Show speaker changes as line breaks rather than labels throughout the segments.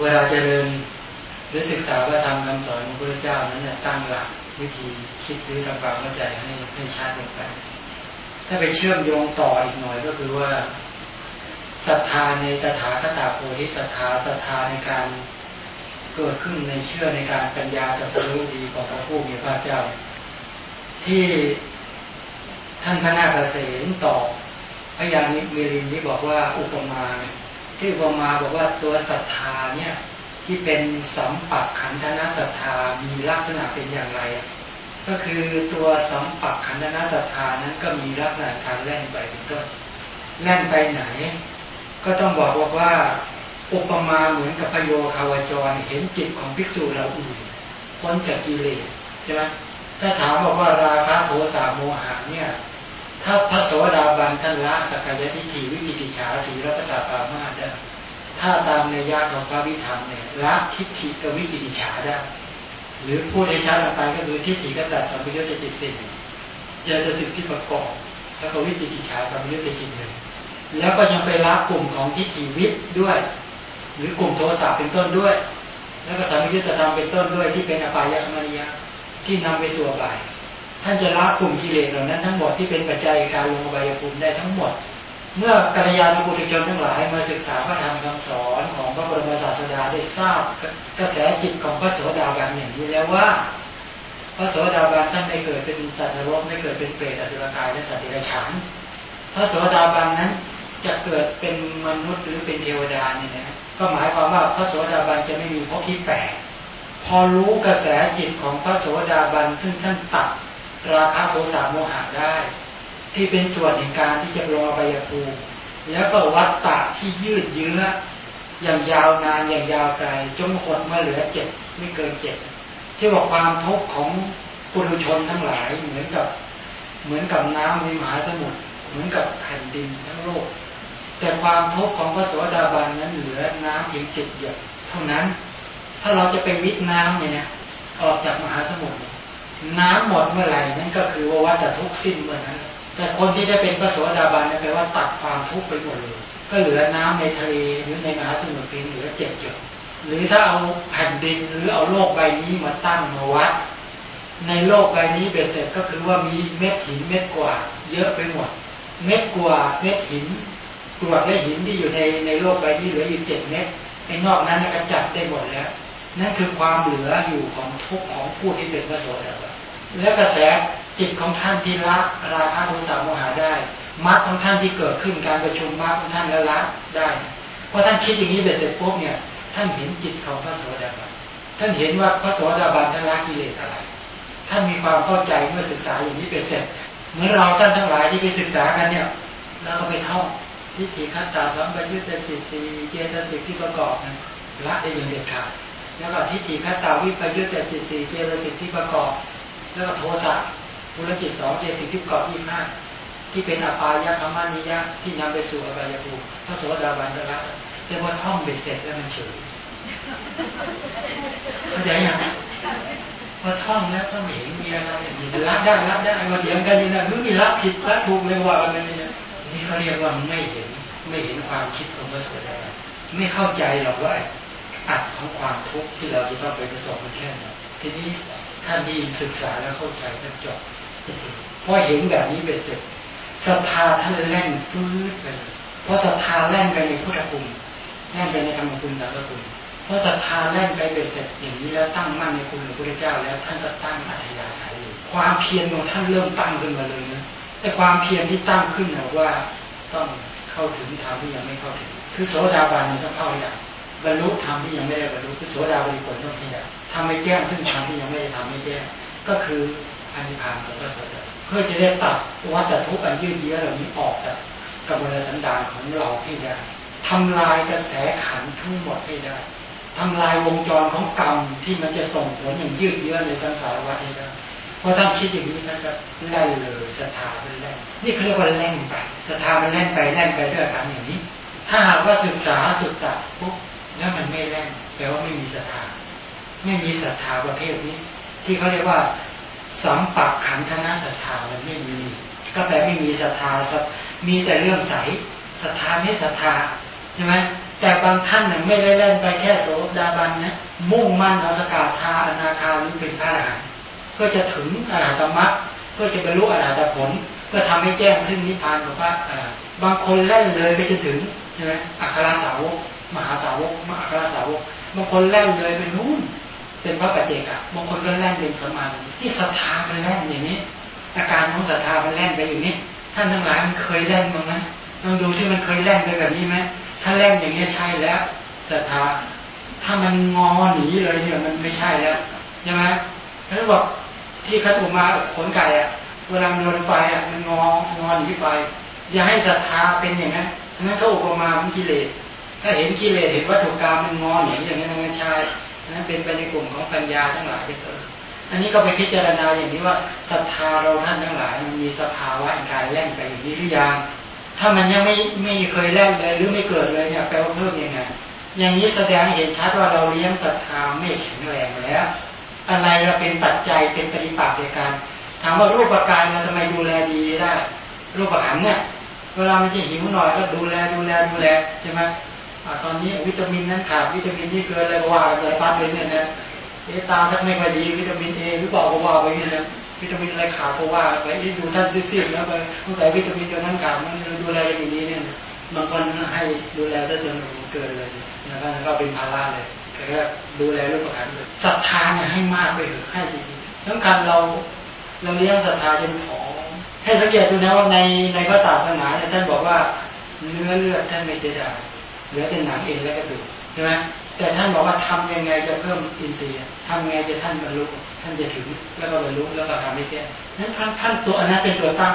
เวลาเจริญหรือศึกษาพระธรรมคำสอนของพระพุทธเจ้านั้นเนี่ยตั้งหลักวิธีคิดหรือทำความเข้าใจให้ให้ชัดลงไป ถ้าไปเชื่อมโยงต่ออีกหน่อยก็คือว่าศรัทธาในตถาคตาโพธิศรัทธาศรัทธาในการเกิดขึ้นในเชื่อในการปัญญาจะรู้ดีของพระผู้มีพระเจ้า ที่ท่านพระนาคเษนตอบพยานิเมรินนี้บอกว่าอุปมา ที่อุปมาบอกว่าตัวศรัทธาเนี่ยที่เป็นสัมปักขันธนศรัทธามีลักษณะเป็นอย่างไร ก็คือตัวสัมปักขันธนศรัทธานั้นก็มีลักษณะการแล่นไปเป็นต้นแล่นไปไหน ก็ต้องบอกว่าว่า อุปมาเหมือนกับพโยคาวจรเห็นจิตของภิกษุเราอื่นพ้นจากกิเลสใช่ไหมถ้าถามบอกว่าราคะโทสะโมหะเนี่ย ถ้าพระโสดาบันท่านละสักายทิฏฐิวิจิกิจฉาสีรัตตาปามาได้ถ้าตามในยาของพระวิธรรมเนี่ยละทิฏฐิกับวิจิกิจฉาได้ หรือพูดให้ชัดออไปก็คือทิฏฐิก็ตัดสัมปยุตจิตสี่เจตสิกที่ประกอบแล้วก็วิจิกิจฉาสัมปยุตจิตหนึ่งแล้วก็ยังไปละกลุ่มของทิฏฐิวิทย์ด้วย หรือกลุ่มโทสะเป็นต้นด้วย แล้วก็สัมยุตธรรมเป็นต้นด้วยที่เป็นอปายคมณียที่นำไปสู่อบาย ท่านจะละกลุ่มกิเลสเหล่านั้นทั้งหมดที่เป็นปัจจัยการลงอบายภูมิได้ทั้งหมด เมื่อกัลยาณบุตรชนทั้งหลายมาศึกษาพระธรรมคำสอนของพระบรมศาสดาได้ทราบกระแสจิตของพระโสดาบันอย่างนี้แล้วว่า พระโสดาบันท่านไม่เกิดเป็นสัตว์นรกไม่เกิดเป็นเปรตอสุรกายและสัตว์เดรัจฉานพระโสดาบันนั้นจะเกิดเป็นมนุษย์หรือเป็นเทวดาเนี่ยนะก็หมายความว่าพระโสดาบันจะไม่มีภพที่แปดพอรู้กระแสจิตของพระโสดาบันซึ่งท่านตัด ราคะโทสะโมหะได้ ที่เป็นส่วนในการที่จะรอใบยภูมิแล้วก็วัดตะที่ยืดเยื้อ อย่างยาวนานอย่างยาวไกลจนหดมาเหลือเจ็ดไม่เกินเจ็ดที่บอกความทุกข์ของปุถุชนทั้งหลายเหมือนกับ เหมือนกับน้ำในมหาสมุทรเหมือนกับแผ่นดินทั้งโลก แต่ความทุกข์ของพระโสดาบันนั้นเหลือน้ำเพียงเจ็ดหยดเท่านั้น ถ้าเราจะไปวิทน้ำเนี่ยออกจากมหาสมุทร น้ำหมดเมื่อไหร่นั่นก็คือว่าวัฏทุกสิ้นเมื่อนั้น แต่คนที่จะเป็นพระโสดาบันนั่นแปลว่าตัดความทุกข์ไปหมดเลย ก็เหลือน้ำในทะเลหรือในมหาสมุทรเพียงเหลือเจ็ดจุดหรือถ้าเอาแผ่นดินหรือเอาโลกใบนี้มาตั้งมาวัด ในโลกใบนี้เบ็ดเสร็จก็คือว่ามีเม็ดหินเม็ดกว่า เยอะไปหมด เม็ดกว่าเม็ดหินกรวดและหินที่อยู่ในในโลกใบนี้เหลืออยู่เจ็ดเม็ดไอ้นอกนั้นก็จับได้หมดแล้ว นั่นคือความเหลืออยู่ของทุกของผู้ที่เป็นพระโสดาบัน และกระแสจิตของท่านที่ละราคะโทสะโมหะได้มรรคของท่านที่เกิดขึ้นการประชุมมรรคของท่านแล้วละได้เพราะท่านคิดอย่างนี้เสร็จปุ๊บเนี่ย ท่านเห็นจิตของพระโสดาบันท่านเห็นว่าพระโสดาบันท่านละกิเลสอะไร ท่านมีความเข้าใจเมื่อศึกษาอย่างนี้เป็นเสร็จเหมือนเราท่านทั้งหลายที่ไปศึกษากันเนี่ยแล้วก็ไปท่องทิฏฐิคัตตาสัมปยุตติจิตสีเจตสิกที่ประกอบนั้นละได้อย่างเด็ดขาดแล้วก็ทิฏฐิคัตตาวิปยุตติจิตสีเจตสิกที่ประกอบ แล้วก็โทสะธุรจิตสองเจสิกที่กาะยี่ห้าที่เป็นอปายะธรรมานิยะที่นำไปสู่อบายภูมิพระโสดาบันจะละแต่ว่าท่องเบ็ดเสร็จแล้วมันเฉยเข้าใจยังพอท่องแล้วก็ไม่เห็นมีอะไรอยู่รับได้รับได้มาเถียงกันอยู่นะมึงมีรับผิดรับถูกเลยว่าอะไรเนี่ยนี่เขาเรียกว่าไม่เห็นไม่เห็นความคิดของพระโสดาบันไม่เข้าใจหรอกว่าอัดของความทุกข์ที่เราจะต้องไปประสบมันแค่ไหนทีนี้ ท่านที่ศึกษาแล้วเข้าใจท่านจบเพอเห็นแบบนี้เป็นเสร็จศรัทธาท่านแล่นฟื้นไปเพราะศรัทธาแล่นไปในพุทธคุณแล่นไปในธรรมคุณสารคุณเพราะศรัทธาแล่นไปเป็นเสร็จอย่างนี้แล้วตั้งมั่นในคุณพระพุทธเจ้า แล้วท่านก็ตั้งอัธยาศัยความเพียรของท่านเริ่มตั้งขึ้นมาเลยนะแต่ความเพียรที่ตั้งขึ้นนะว่าต้องเข้าถึงธรรมที่ยังไม่เข้าถึง คือโสดาบันนี่ยต้องเข้าอย่างบรรลุธรรมที่ยังไม่ได้บรรลุคือโสดาบันผลต้องพยา ยามทำไม่แจ้งซึ่งทางที่ยังไม่ได้ทำไม่แจ้งก็คืออันิพานของพระโสดาเพื่อจะได้ตัดวัฏทุกข์อันยืดเยื้อเหล่านี้ออกจากกระบวนสันดานของเราให้ได้ทำลายกระแสขันทั้งหมดให้ได้ทำลายวงจรของกรรมที่มันจะส่งผลอย่างยืดเยื้อในสังสารวัฏให้ได้พอท่านคิดอย่างนี้ท่านก็แล่นเลยศรัทธาเป็นแล่นนี่เขาเรียกว่าแล่นไปศรัทธามันแล่นไปแล่นไปด้วยการอย่างนี้ ถ้าหากว่าศึกษาสุดตะปุ๊บแล้วมันไม่แล่นแปลว่าไม่มีศรัทธา ไม่มีศรัทธาประเภทนี้ ที่เขาเรียกว่าสัมปักขันธนาศรัทธามันไม่มี ก็แปลไม่มีศรัทธามีแต่เรื่องใสศรัทธาไม่ศรัทธาใช่ไหมแต่บางท่านน่ยไม่ได้เล่นไปแค่โสดาบันนะมุ่งมั่นเอาสกาธาอนาคานี้เป็นพระอรหันต์เพื่อจะถึงอรหัตมรรคเพื่อจะบรรลุอรหัตผลเพื่อทำให้แจ้งซึ่งนิพพานของพระบางคนเล่นเลยไปจนถึงใช่ไหมอัครสาวก มหาสาวกมหาอัครสาวกบางคนเล่นเลยเป็นนู่น เป็นพระปัจเจกะบางคนก็แล่นเป็นสมาธิที่ศรัทธามันแล่นอย่างนี้ อาการของศรัทธามันแล่นไปอยู่นี่ท่านทั้งหลายมันเคยแล่นบ้างไหมลองดูที่มันเคยแล่นไปแบบนี้ไหมถ้าแล่นอย่างนี้ใช่แล้วศรัทธาถ้ามันงอหนีเลยเนี่ยมันไม่ใช่แล้วใช่ไหมท่านบอกที่คัดอุมาขนไก่อะเวลามันลนไปอะมันงองอหนีไป อย่าให้ศรัทธาเป็นอย่างนั้นนั้นเขาอุปมาเป็นกิเลสถ้าเห็นกิเลสเห็นวัตถุกรรมมันงอหนีอย่างนั้นนั่นใช่ นั้นเป็นไปในกลุ่มของปัญญาทั้งหลายเป็นต้นอันนี้ก็ไปพิจารณาอย่างนี้ว่าศรัทธาเราท่านทั้งหลายมันมีสภาวะการแล่นไปอย่างนี้หรือยังถ้ามันยังไม่ไม่เคยแล่นเลยหรือไม่เกิดเลยเนี่ยแปลว่าเพิ่มยังไงอย่างนี้แสดงเห็นชัดว่าเราเลี้ยงศรัทธาไม่แข็งแรงแล้ว อะไรเราเป็นปัจจัยเป็นปฏิปักษ์ในการถามว่ารูปกายเราทำไมดูแลดีได้ รูปขันเนี่ยเวลามันจะหิวหน่อยก็ดูแลดูแลดูแลใช่ไหม ตอนนี้วิตามินนั้นขาดวิตามินที่เกินอะไรว่าอะไรปัดเลยเนี่ยนะเอตาสักไม่ค่อยดีวิตามินเอหรือเปล่าก็ว่าไปเนี่ยวิตามินอะไรขาดก็ว่าไปดูท่านซีดๆแล้วไปต้องใส่วิตามินตัวนั้นขาดมันดูแลอย่างนี้เนี่ยบางคนให้ดูแลได้จนเกินเลยนะครับก็เป็นภาระเลยแต่ก็ดูแลรูปขันศรัทธาเนี่ยให้มากไปเถอะให้จริงๆสำคัญเราเราเลี้ยงศรัทธาจนผอมให้สังเกตดูนะว่าในในพระศาสนาเนี่ยท่านบอกว่าเนื้อเลือดท่านไม่เสียดาย เหลือแต่หนังเอ็นและกระดูกใช่ไหมแต่ท่านบอกว่าทำยังไงจะเพิ่มอินทรีย์ทำยังไงจะท่านบรรลุท่านจะถึงแล้วก็บรรลุแล้วก็ทำให้แก่นั้นท่านท่านตัวอนั้นเป็นตัวตั้ง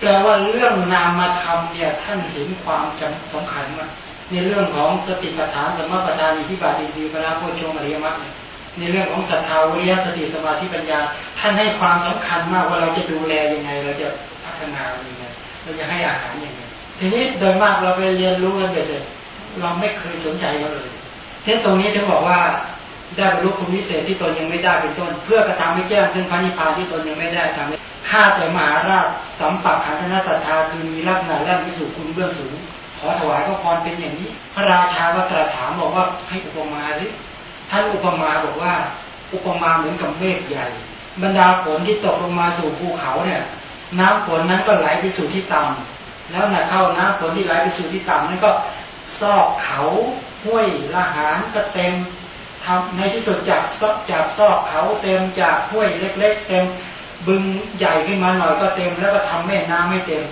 แปลว่าเรื่องนามมาทำเนี่ยท่านเห็นความจำสำคัญมากในเรื่องของสติปัฏฐานสมปัฏฐานอิทธิบาทอินทรีย์พระโพชฌงอริยมรรคในเรื่องของศรัทธาวิริยะสติสมาธิปัญญา ท่านให้ความสำคัญมากว่าเราจะดูแลยังไง เราจะพัฒนายังไงเราจะให้อาหารยังไงทีนี้โดยมากเราไปเรียนรู้กันไปเลย เราไม่เคยสนใจเขาเลยเช่นตรงนี้ถึงบอกว่าได้บรรลุคุณวิเศษที่ตนยังไม่ได้เป็นต้น เพื่อกระทำให้แจ้งถึงพระนิพพานที่ตนยังไม่ได้ทำให้ข้าแต่มหาราชสัมปักขันธนาศรัทธาคือมีลักษณะแรกวิสุคุณเบื้องสูง ขอถวายพระพรเป็นอย่างนี้ พระราชาก็ตรัสถามบอกว่าให้อุปมาสิท่านอุปมาบอกว่า อุปมาเหมือนกับเมฆใหญ่ บรรดาฝนที่ตกลงมาสู่ภูเขาเนี่ย น้ำฝนนั้นก็ไหลไปสู่ที่ต่ำแล้วน่ะเข้าน้ำฝนที่ไหลไปสู่ที่ต่ำนั้นก็ ซอกเขาห้วยละหารก็เต็มทำในที่สุดจากซอกจากซอกเขาเต็มจากห้วยเล็ก ๆ เต็มบึงใหญ่ขึ้นมาหน่อยก็เต็ม แล้วก็ทำแม่น้ำไม่เต็ม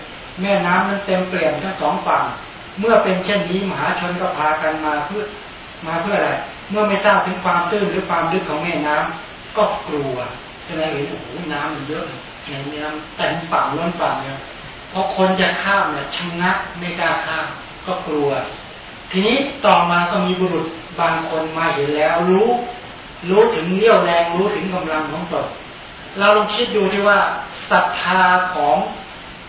แม่น้ำนั้นเต็มเปลี่ยนทั้งสองฝั่ง เมื่อเป็นเช่นนี้มหาชนก็พากันมาเพื่อมาเพื่ออะไร เมื่อไม่ทราบถึงความตื้นหรือความลึกของแม่น้ำก็กลัวจะไหมเห็นโอ้โหน้ำมันเยอะอย่างนี้น้ำเต็มฝั่งล้นฝั่งเนี่ยพอคนจะข้ามเนี่ยชะงักไม่กล้าข้ามก็กลัว ทีนี้ต่อมาก็มีบุรุษบางคนมาเห็นแล้ว รู้ รู้ถึงเลี้ยวแรงรู้ถึงกำลังของตนเราลองคิดดูที่ว่าศรัทธาของ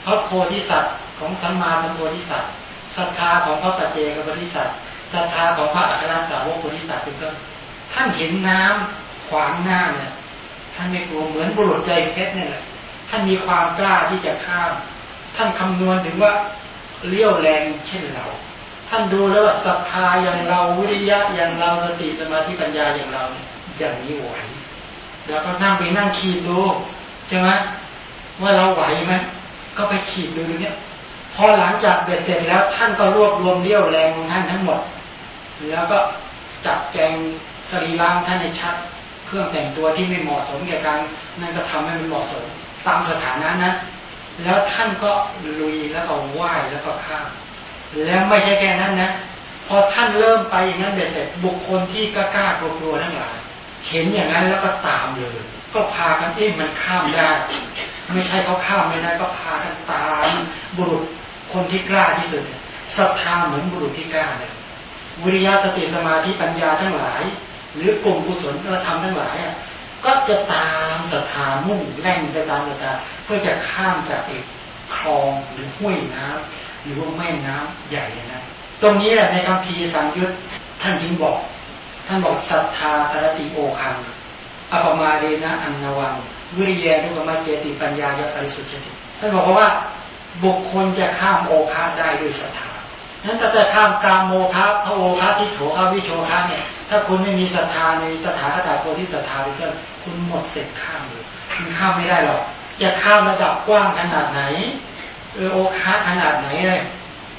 พระโพธิสัตว์ของสัมมาสัมโพธิสัตว์ศรัทธาของพระปัจเจกโพธิสัตว์ศรัทธาของพระอัครสาวกโพธิสัตว์เป็นต้นท่านเห็นน้ำขวางหน้าเนี่ยท่านไม่กลัวเหมือนบุรุษใจเพชรเนี่ยแหละท่านมีความกล้าที่จะข้าม ท่านคำนวณถึงว่าเลี้ยวแรงเช่นเรา ท่านดูแล้วว่าศรัทธาอย่างเราวิริยะอย่างเราสติสมาธิปัญญาอย่างเราอย่างนี้ไหวแล้วก็นั่งไปนั่งขีดดูใช่ไหมว่าเราไหวไหมก็ไปขีดดูเนี่ยพอหลังจากเบ็ดเสร็จแล้วท่านก็รวบรวมเรี่ยวแรงของท่านทั้งหมด แล้วก็จัดแจงสรีร่างท่านในชัดเครื่องแต่งตัวที่ไม่เหมาะสมแก่การนั่นก็ทำให้มันเหมาะสมตามสถานะนั้นแล้วท่านก็ลุยแล้วก็ไหว้แล้วก็ข้าม แล้วไม่ใช่แค่นั้นนะพอท่านเริ่มไปอย่างนั้นเด็ดบุคคลที่กล้ากลัวทั้งหลายเห็นอย่างนั้นแล้วก็ตามเลย ก็พากันเอ๊ะมันข้ามได้ ไม่ใช่เขาข้ามไม่ได้ก็พากันตามบุรุษคนที่กล้าที่สุดศรัทธาเหมือนบุรุษที่กล้าเลยวิริยะสติสมาธิปัญญาทั้งหลาย หรือกลุ่มกุศลธรรมทั้งหลายอะก็จะตามศรัทธามุ่งแล่นไปตามศรัทธาเพื่อจะข้ามจากอีกคลองหรือห้วยน้ำ หรือว่าแม่น้ำใหญ่นะตรงนี้ในคำพีสังยุตท่านจึงบอก ท่านบอกศรัทธาตรติโอคังอปมาเรนะอันนวังวิริยนุกมาเจติปัญญายปริสุทธิท่านบอกว่าบุคคลจะข้ามโอคาได้ด้วยศรัทธานั้นถ้าจะข้ามกามโมภะพระโอภะที่โถภะวิโชภะเนี่ย ถ้าคุณไม่มีศรัทธาในตถาคตโพธิศรัทธาเป็นต้นคุณหมดเสร็จข้ามเลยคุณข้ามไม่ได้หรอก จะข้ามระดับกว้างขนาดไหน เออโอคาขนาดไหนเลย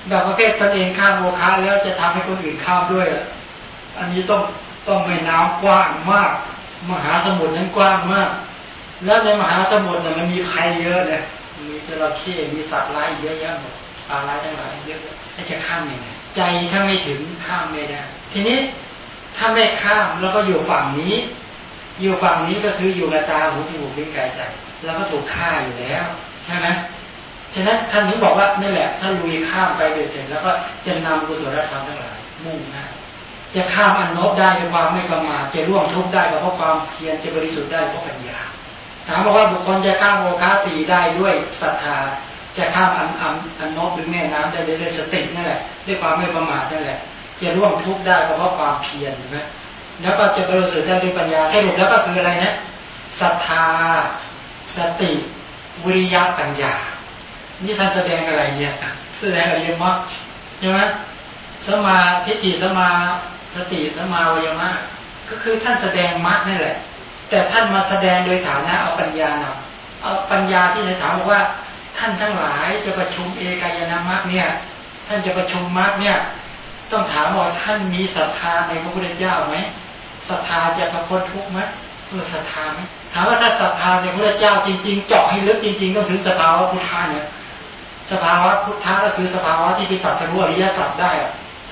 แบบประเภทตนเองข้ามโอคาแล้วจะทำให้คนอื่นข้ามด้วยอันนี้ต้องต้องแม่น้ำกว้างมาก มหาสมุทรนั้นกว้างมาก แล้วในมหาสมุทรเนี่ยมันมีภัยเยอะเลยมีจระเข้มีสัตว์ร้ายเยอะแยะหมดปลาร้ายทั้งหลายเยอะถ้จะข้ามยังไงใจถ้าไม่ถึงข้ามไม่ได้ทีนี้ถ้าไม่ข้ามแล้วก็อยู่ฝั่งนี้ อยู่ฝั่งนี้ก็คืออยู่กับตาหูจมูกลิ้นกายใจแล้วก็ถูกฆ่าอยู่แล้ว ใช่ไหม ฉะนั้นท่านถึงบอกว่านี่แหละถ้าลุยข้ามไปเด็ดเสร็จแล้วก็จะนำกุศลธรรมทั้งหลายมุ่งหน้าจะข้ามอันนบได้ด้วยความไม่ประมาทจะร่วงทุกข์ได้เพราะความเพียรจะบริสุทธิ์ได้เพราะปัญญาถามบอกว่าบุคคลจะข้ามโมฆะสีได้ด้วยศรัทธาจะข้ามอันอันอันนบหรือแม่น้ำได้ด้วยสตินั่นแหละด้วยความไม่ประมาทนั่นแหละ จะร่วงทุกข์ได้เพราะความเพียรใช่ไหมแล้วก็จะบริสุทธิ์ได้ด้วยปัญญาสรุปแล้วก็คืออะไรนะศรัทธา สติ วิริยะปัญญา นี่ท่านแสดงอะไรเนี่ยแสดงอะไรเยอะมากใช่ไหมสมาทิฏฐิสมาสติสมาวิยมะก็คือท่านแสดงมรรคนั่แหละ แต่ท่านมาแสดงโดยฐานะเอาปัญญาเนำเอาปัญญาที่ในถามบอกว่า ท่านทั้งหลายจะประชุมเอกายนามรรคเนี่ย ท่านจะประชุมมรรคเนี่ย ต้องถามว่าท่านมีศรัทธาในพระพุทธเจ้าไหมศรัทธาจะประพ้นทุกข์ไหมเออศรัทธาไหมถามว่าถ้าศรัทธาในพระพุทธเจ้าจริงๆเจาะให้ลึกจริง ๆ ก็ถึงสภาวะพุทธาเนี่ย สภาวะพุทธะก็คือสภาวะที่ไปตัดสรู้อริยสัจได้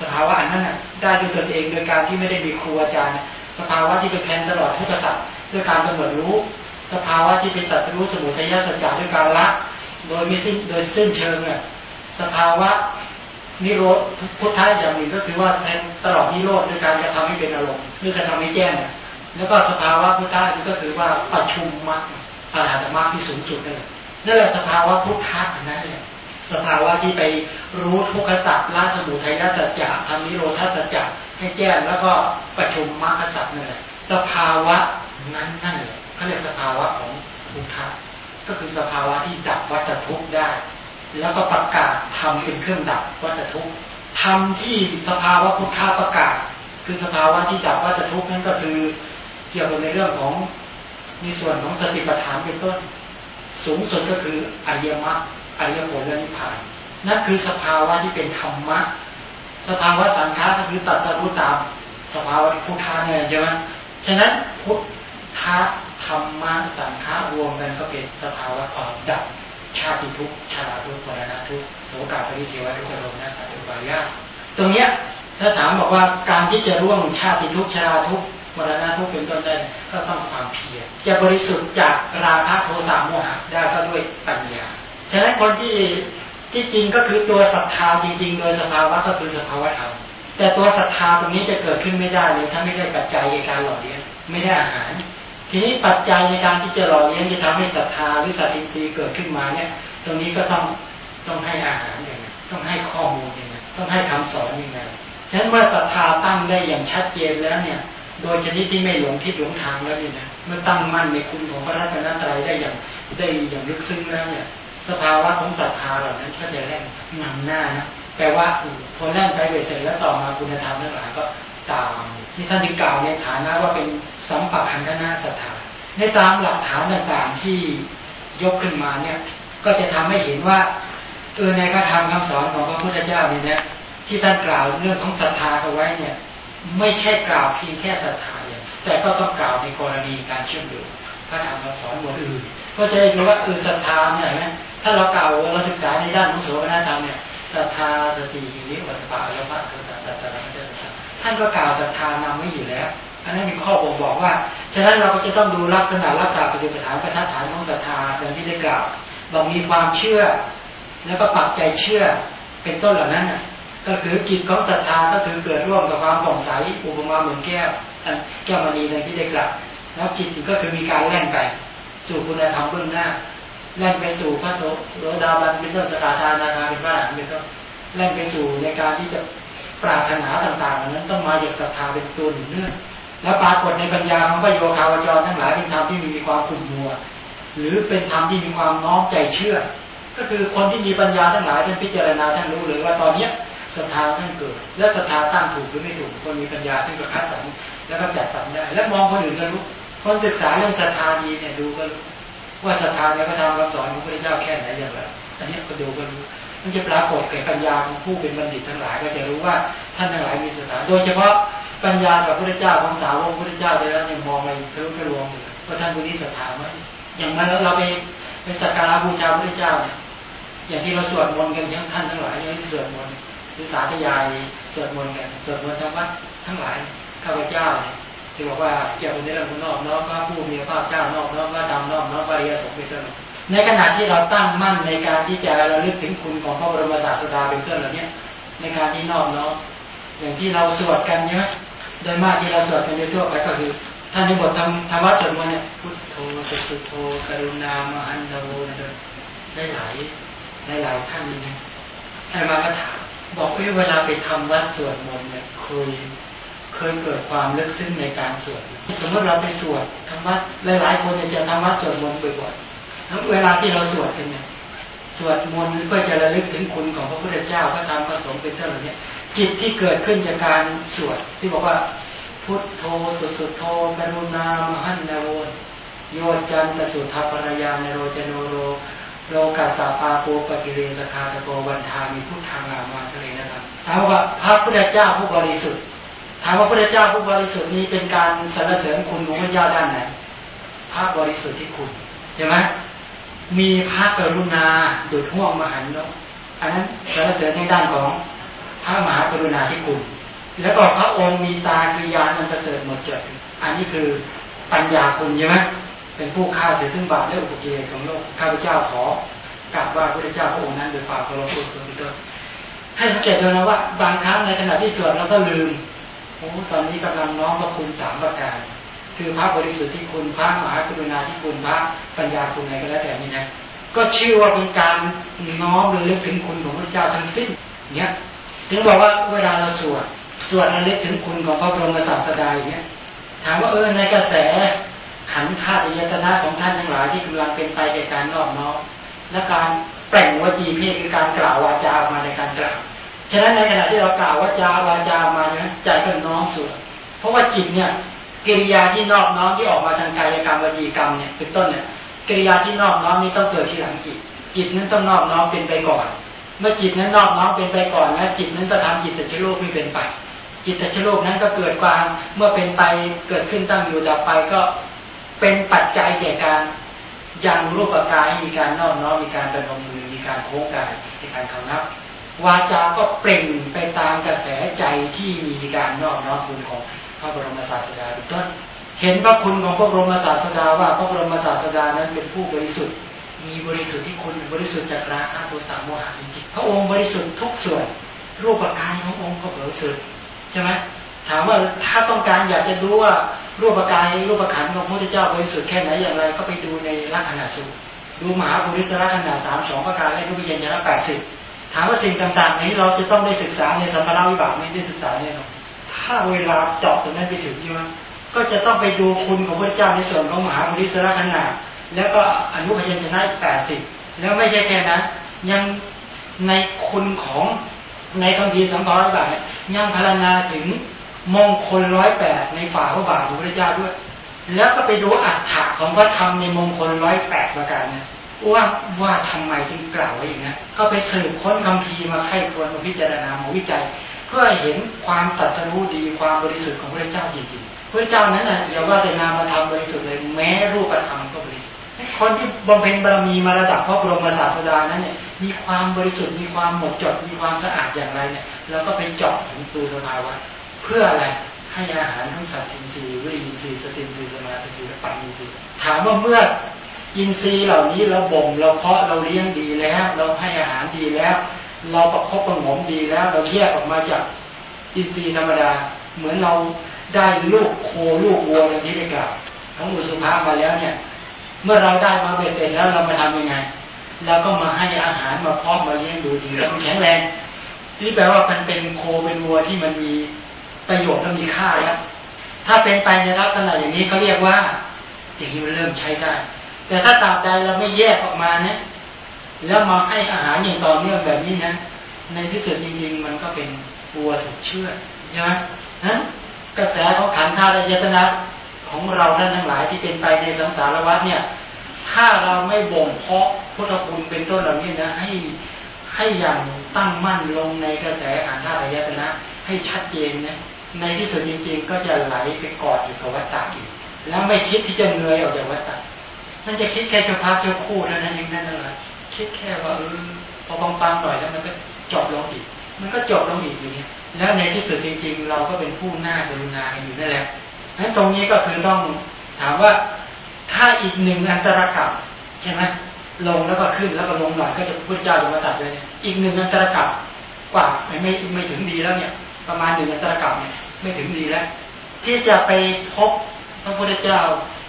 สภาวะอันนั้นน่ะได้ด้วยตนเองโดยการที่ไม่ได้มีครูอาจารย์ สภาวะที่ไปแทนตลอดทุกสัจด้วยการกำหนดรู้ สภาวะที่ไปตัดสรู้สมุทัยสัจจะด้วยการละ โดยไม่สิ้นโดยสิ้นเชิงเนี่ยสภาวะนิโรธพุทธะอย่างหนึ่งก็คือว่าแทนตลอดนิโรธด้วยการกระทำให้เป็นอารมณ์หรือกระทำให้แจ้งแล้วก็สภาวะพุทธะนี่ก็คือว่าประชุมมรรคอรหัตมรรคที่สูงสุดนั่นแหละนั่นแหละสภาวะพุทธะนั่นแหละ สภาวะที่ไปรู้ทุกขสัจละสมุทัยสัจจะทำนิโรธาสัจจะให้แจ้งแล้วก็ประชุมมรรคสัจนั่นแหละสภาวะนั้นนั่นแหละเขาเรียกสภาวะของพุทธะก็คือสภาวะที่ดับวัฏทุกข์ได้ แล้วก็ประกาศทำเป็นเครื่องดับวัฏทุกข์ทำที่สภาวะพุทธะประกาศ คือสภาวะที่ดับวัฏทุกข์นั่นก็คือเกี่ยวกับในเรื่องของมีส่วนของสติปัฏฐานเป็นต้น สูงสุดก็คืออริยมรรค อริยผลและนิพพานนั่นคือสภาวะที่เป็นธรรมะสภาวะสังขารก็คือตัดสรุตามสภาวะพุทธะเนี่ยใช่ไหมฉะนั้นพุทธะธรรมะสังขารรวมกันก็เป็นสภาวะความดับชาติทุกชาติทุกมรณะทุกโสกาปริเทวทุกขโลนะสัตว์วายาตรงเนี้ยถ้าถามบอกว่าการที่จะร่วงชาติทุกชราทุกมรณะทุกเป็นต้นได้ก็ต้องความเพียรจะบริสุทธิ์จากราคะโทสะโมหะได้ก็ด้วยปัญญา ฉะนั้นคนที่ที่จริงก็คือตัวศรัทธาจริง ๆ โดยสภาวะก็คือสภาวะธรรมแต่ตัวศรัทธาตรงนี้จะเกิดขึ้นไม่ได้เลยถ้าไม่ได้ปัจจัยในการหล่อเลี้ยงไม่ได้อาหาร ทีนี้ปัจจัยในการที่จะหล่อเลี้ยงจะทำให้ศรัทธาหรือสัตตินทรีเกิดขึ้นมาเนี่ย ตรงนี้ก็ต้องต้องให้อาหารอย่างไรต้องให้ข้อมูลอย่างไรต้องให้คำสอนอย่างไรฉะนั้นเมื่อศรัทธาตั้งได้อย่างชัดเจนแล้วเนี่ย โดยชนิดที่ไม่หลงทิศหลงทางแล้วเนี่ยนะเมื่อตั้งมั่นในคุณของพระรัตนตรัยได้อย่างได้อย่างลึกซึ้งแล้วเนี่ย สภาวะของศรัทธาเหล่านั้นก็จะแล่นนำหน้านะแปลว่าพอแล่นไปเสร็จแล้วต่อมาคุณธรรมทั้งหลายก็ตามที่ท่านได้กล่าวในฐานะว่าเป็นสัมปัคันธนาศรัทธาในตามหลักฐานต่างๆที่ยกขึ้นมาเนี่ยก็จะทำให้เห็นว่าเออในพระธรรมคำสอนของพระพุทธเจ้านี่นะที่ท่านกล่าวเรื่องของศรัทธาเอาไว้เนี่ย ไม่ใช่กล่าวเพียงแค่ศรัทธาอย่างแต่ก็ต้องกล่าวในกรณีการเชื่อมโยงพระธรรมคำสอนหมวดอื่นก็จะได้รู้ว่าเออศรัทธาเนี่ยนะ ถ้าเรากล่าวเราศึกษาในด้านมุโสมนธรรมเนี่ยศรัทธาสติหิริวัตปะแล้วพระคือตัตตะระเจตท่านก็กล่าวศรัทธานำไว้อยู่แล้วอันนั้นมีข้อบ่งบอกว่า ฉะนั้นเราก็จะต้องดูลักษณะรักษาปฏิปทานประทัดฐานของศรัทธาอย่างที่ได้กล่าวบอกมีความเชื่อ แล้วก็ปักใจเชื่อเป็นต้นเหล่านั้นก็คือกิจของศรัทธาก็คือเกิดร่วมกับความผ่องใสอุปมาเหมือนแก้วแก้วมณีในที่ได้กล่าวแล้วกิจก็คือมีการแล่นไป สู่คุณธรรมเบื้องหน้า แล่นไปสู่พระโสดาบันเป็นต้นสกาธานาคาเป็นพระอรหันต์เป็นต้นแล่นไปสู่ในการที่จะปรารถนาต่างๆนั้นต้องมาจากศรัทธาเป็นตัวหนึ่งเนื่องแล้วปรากฏในปัญญาของพระโยคาวจรทั้งหลายเป็นธรรมที่มีความขุ่นมัว หรือเป็นธรรมที่มีความน้อมใจเชื่อ ก็คือคนที่มีปัญญาทั้งหลายท่านพิจารณาท่านรู้เลยว่าตอนเนี้ยศรัทธาท่านเกิด แล้วศรัทธาตั้งถูกหรือไม่ถูกคนมีปัญญาท่านก็คัดสรรแล้วก็จัดสรรได้ แล้วมองคนอื่นก็รู้คนศึกษาเรื่องศรัทธาดีเนี่ยดูก็รู้ ว่าศรัทธาในพระธรรมคำสอนของพระเจ้าแค่ไหนอย่างไรอันนี้ก็ดูก็รู้มันจะปรากฏแก่ปัญญาของผู้เป็นบัณฑิตทั้งหลาย ก็จะรู้ว่าท่านทั้งหลายมีศรัทธาโดยเฉพาะปัญญาแบบพระเจ้าของสาวกพระเจ้าได้แล้วยังมองไปทะลุทะลวงว่าท่านผู้นี้ศรัทธาไหมอย่างมันเราไปไปสักการะบูชาพระเจ้าเนี่ยอย่างที่เราสวดมนต์กันทั้งท่านทั้งหลายที่สวดมนต์หรือสาธยายสวดมนต์กันสวดมนต์ทั้งวัดทั้งหลายข้าพเจ้าเนี่ย ที่บอกว่าเกี่ยวกับในเรื่องนอกน้อมพระผู้มีพระเจ้านอกน้อมพระดำนอกน้อมพระเรียสงฆ์เป็นต้นในขณะที่เราตั้งมั่นในการที่จะเราลึกถึงคุณของพระบรมศาสดาเป็นต้นเหล่านี้ในการที่นอกน้อมอย่างที่เราสวดกันใช่ไหมโดยมากที่เราสวดกันโดยทั่วไปก็คือท่านในบทธรรมธรรมะสวดมนต์เนี่ยพุทโธสุสุโธกรุณามหันโนได้หลายได้หลายท่านนี่นะท่านมาก็ถามบอกว่าเวลาไปทำวัดสวดมนต์เนี่ยเคย เคยเกิดความลึกซึ้งในการสวดสมมติเราไปสวดธรรมะหลายๆคนจะทำวัดสวดมนต์บ่อยๆแล้วเวลาที่เราสวดกันเนี่ยสวดมนต์เพื่อจะระลึกถึงคุณของพระพุทธเจ้าพระธรรมพระสงฆ์เป็นต้นเหล่านี้จิตที่เกิดขึ้นจากการสวดที่บอกว่าพุทโธสุสุโธกรุณามหันนโวโยจันตสุทธปรยานโรจโนโรโลกัสสาปาโปปกิเรสคาตโกวันทามีพุทธังามาทะเลนะครับถามว่าพระพุทธเจ้าผู้บริสุทธิ์ ถามว่าพระเจ้าผู้บริสุทธิ์นี้เป็นการสรรเสริญคุณของพระเจ้าด้านไหนพระบริสุทธิ์ที่คุณใช่ไหมมีพระกรุณาดุจห่วงมหันต์อันนั้นสรรเสริญในด้านของพระมหากรุณาธิคุณ แล้วก็พระองค์มีตาคือยานมันประเสริฐหมดจดอันนี้คือปัญญาคุณใช่ไหมเป็นผู้ฆ่าเสียซึ่งบาปและอุปกิเลสของโลกข้าพเจ้าขอกราบว่าพระเจ้าพระองค์นั้นโดยความเคารพคุณเป็นต้นให้สังเกตดูนะว่า บางครั้งในขณะที่สวดเราก็ลืม โอ้ตอนนี้กำลังน้อมพระคุณสามประการ คือพระบริสุทธิ์ที่คุณพระมหากรุณาที่คุณพระปัญญาคุณอะไรก็แล้วแต่นี่นะก็ชื่อว่าเป็นการน้อมระลึกถึงคุณของพระเจ้าทั้งสิ้นเนี่ยถึงบอกว่าเวลาเราสวดสวดระลึกถึงคุณของพระบรมศาสดาอย่างเนี้ยถามว่าเออในกระแสขันธ์ธาตุยตนะของท่านทั้งหลายที่กำลังเป็นไปในการนอบน้อมและการแปลงวจีเพศคือการกล่าววาจาออกมาในการกล่าว ฉะนั้นในขณะที่เรากล่าววาจาวาจามาเนี่ยใจก็น้อมสวดเพราะว่าจิตเนี่ยกิริยาที่นอบน้อมที่ออกมาทางกายกรรมวจีกรรมเนี่ยเป็นต้นเนี่ยกิริยาที่นอบน้อมนี้ต้องเกิดที่หลังจิต จิตนั้นต้องนอบน้อมเป็นไปก่อน เมื่อจิตนั้นนอบน้อมเป็นไปก่อนแล้วจิตนั้นก็ทำจิตตชโลกไม่เป็นไป จิตตชโลกนั้นก็เกิดความเมื่อเป็นไปเกิดขึ้นตั้งอยู่ดับไปก็เป็นปัจจัยแก่การยังรูปกายให้มีการนอบน้อมมีการประนมมือมีการโค้งกายในการเขานับ วาจาก็เปล่งไปตามกระแสใจที่มีการนอบน้อมคุณของพระบรมศาสดาต้นเห็นพระคุณของพระบรมศาสดาว่าพระบรมศาสดานั้นเป็นผู้บริสุทธิ์ มีบริสุทธิ์ที่คุณบริสุทธิ์จากราคะโทสะโมหะจริงๆพระองค์บริสุทธิ์ทุกส่วน รูปกายขององค์ก็บริสุทธิ์ใช่ไหมถามว่าถ้าต้องการอยากจะรู้ว่ารูปกายรูปขันของพระพุทธเจ้าบริสุทธิ์แค่ไหนอย่างไรก็ไปดูในลักษณะสูตรดูมหาบุริสลักษณะสามสองประการและรูปยัญชนะแปดสิบ ถามว่าสิ่งต่าง ๆ นี้เราจะต้องได้ศึกษาในสัมภาระวิบากนี้ได้ศึกษาเนี่ยถ้าเวลาเจาะตรงนั้นไปถึงใช่ไหมก็จะต้องไปดูคุณของพระเจ้าในส่วนของมหาบุริสลักษณะแล้วก็อนุพยัญชนะแปดสิบแล้วไม่ใช่แค่นั้น ยังในคุณของในคำพีสัมภาระวิบากยังพารณาถึงมงคลร้อยแปดในฝ่าพระบาทของพระเจ้าด้วย แล้วก็ไปดูอัฏฐะของพระธรรมในมงคลร้อยแปดประการนะ ว่าว่าทำไมจึงกล่าวไว้อย่างนั้นก็ไปสืบค้นคำพีมาไข้ควรมาพิจารณามาวิจัย เพื่อเห็นความตัดสู้ดีความบริสุทธิ์ของพระเจ้าจริงๆพระเจ้านั้นนะอย่าว่าแต่นามธรรมบริสุทธิ์เลยแม้รูปธรรมก็บริสุทธิ์คนที่บำเพ็ญบารมีมาระดับพระบรมศาสดานั้นเนี่ยมีความบริสุทธิ์มีความหมดจดมีความสะอาดอย่างไรเนี่ยเราก็ไปเจาะถึงตัวสภาวะเพื่ออะไรให้อาหารทั้งสัตว์อินทรีย์วิริยินทรีย์สตินทรีย์สมาธินทรีย์และปัญญินทรีย์ถามว่าเมื่อ อินทรีย์เหล่านี้เราบ่มเราเพาะเราเลี้ยงดีแล้ว เราให้อาหารดีแล้ว เราประคบประหงมดีแล้ว เราแยกออกมาจากอินทรีย์ธรรมดา เหมือนเราได้ลูกโคลูกวัวอย่างที่ได้กล่าวทั้งอุสุภามาแล้วเนี่ย เมื่อเราได้มาเบ็ดเสร็จแล้วเรามาทำยังไงเราก็มาให้อาหารมาเพาะมาเลี้ยงดูดีแล้วมันแข็งแรงนี่แปลว่ามันเป็นโคเป็นวัวที่มันมีประโยชน์และมีค่าแล้วถ้าเป็นไปในลักษณะอย่างนี้เขาเรียกว่า อย่างนี้มันเริ่มใช้ได้ แต่ถ้าตราบใดเราไม่แยกออกมาเนี่ยแล้วมาให้อาหารอย่างต่อเนื่องแบบนี้นะ ในที่สุดจริงๆ มันก็เป็นกลัวถูกเชื่อใช่ไหมนั้นกระแสของขันธ์ธาตุยตนะของเราท่านทั้งหลายที่เป็นไปในสังสารวัฏเนี่ย ถ้าเราไม่บ่มเพาะพุทธคุณเป็นต้นเหล่านี้นะ ให้ให้อย่างตั้งมั่นลงในกระแสขันธ์ธาตุยตนะ ให้ชัดเจนนะในที่สุดจริง ๆ ก็จะไหลไปกอดอยู่กับวัฏฏะอีกแล้วไม่คิดที่จะเงยออกจากวัฏฏะ มันจะคิดแค่จะพักจะคู่เท่านั้นเองนั่นแหละคิดแค่ว่าเออพอปังๆหน่อยแล้วมันก็จบลงอีก มันก็จบลงอีกอยู่เนี่ยแล้วในที่สุดจริง ๆ เราก็เป็นผู้หน้ากรุณากันอยู่นั่นแหละนั้นตรงนี้ก็คือต้องถามว่าถ้าอีกหนึ่งอันตรกับใช่ไหมลงแล้วก็ขึ้นแล้วก็ลงหน่อยก็จะพุทธเจ้าจะมาตัดเลยอีกหนึ่งอันตรกับกว่าไม่ไม่ไม่ถึงดีแล้วเนี่ย ประมาณหนึ่งอันตรกับเนี่ยไม่ถึงดีแล้ว ที่จะไปพบพระพุทธเจ้า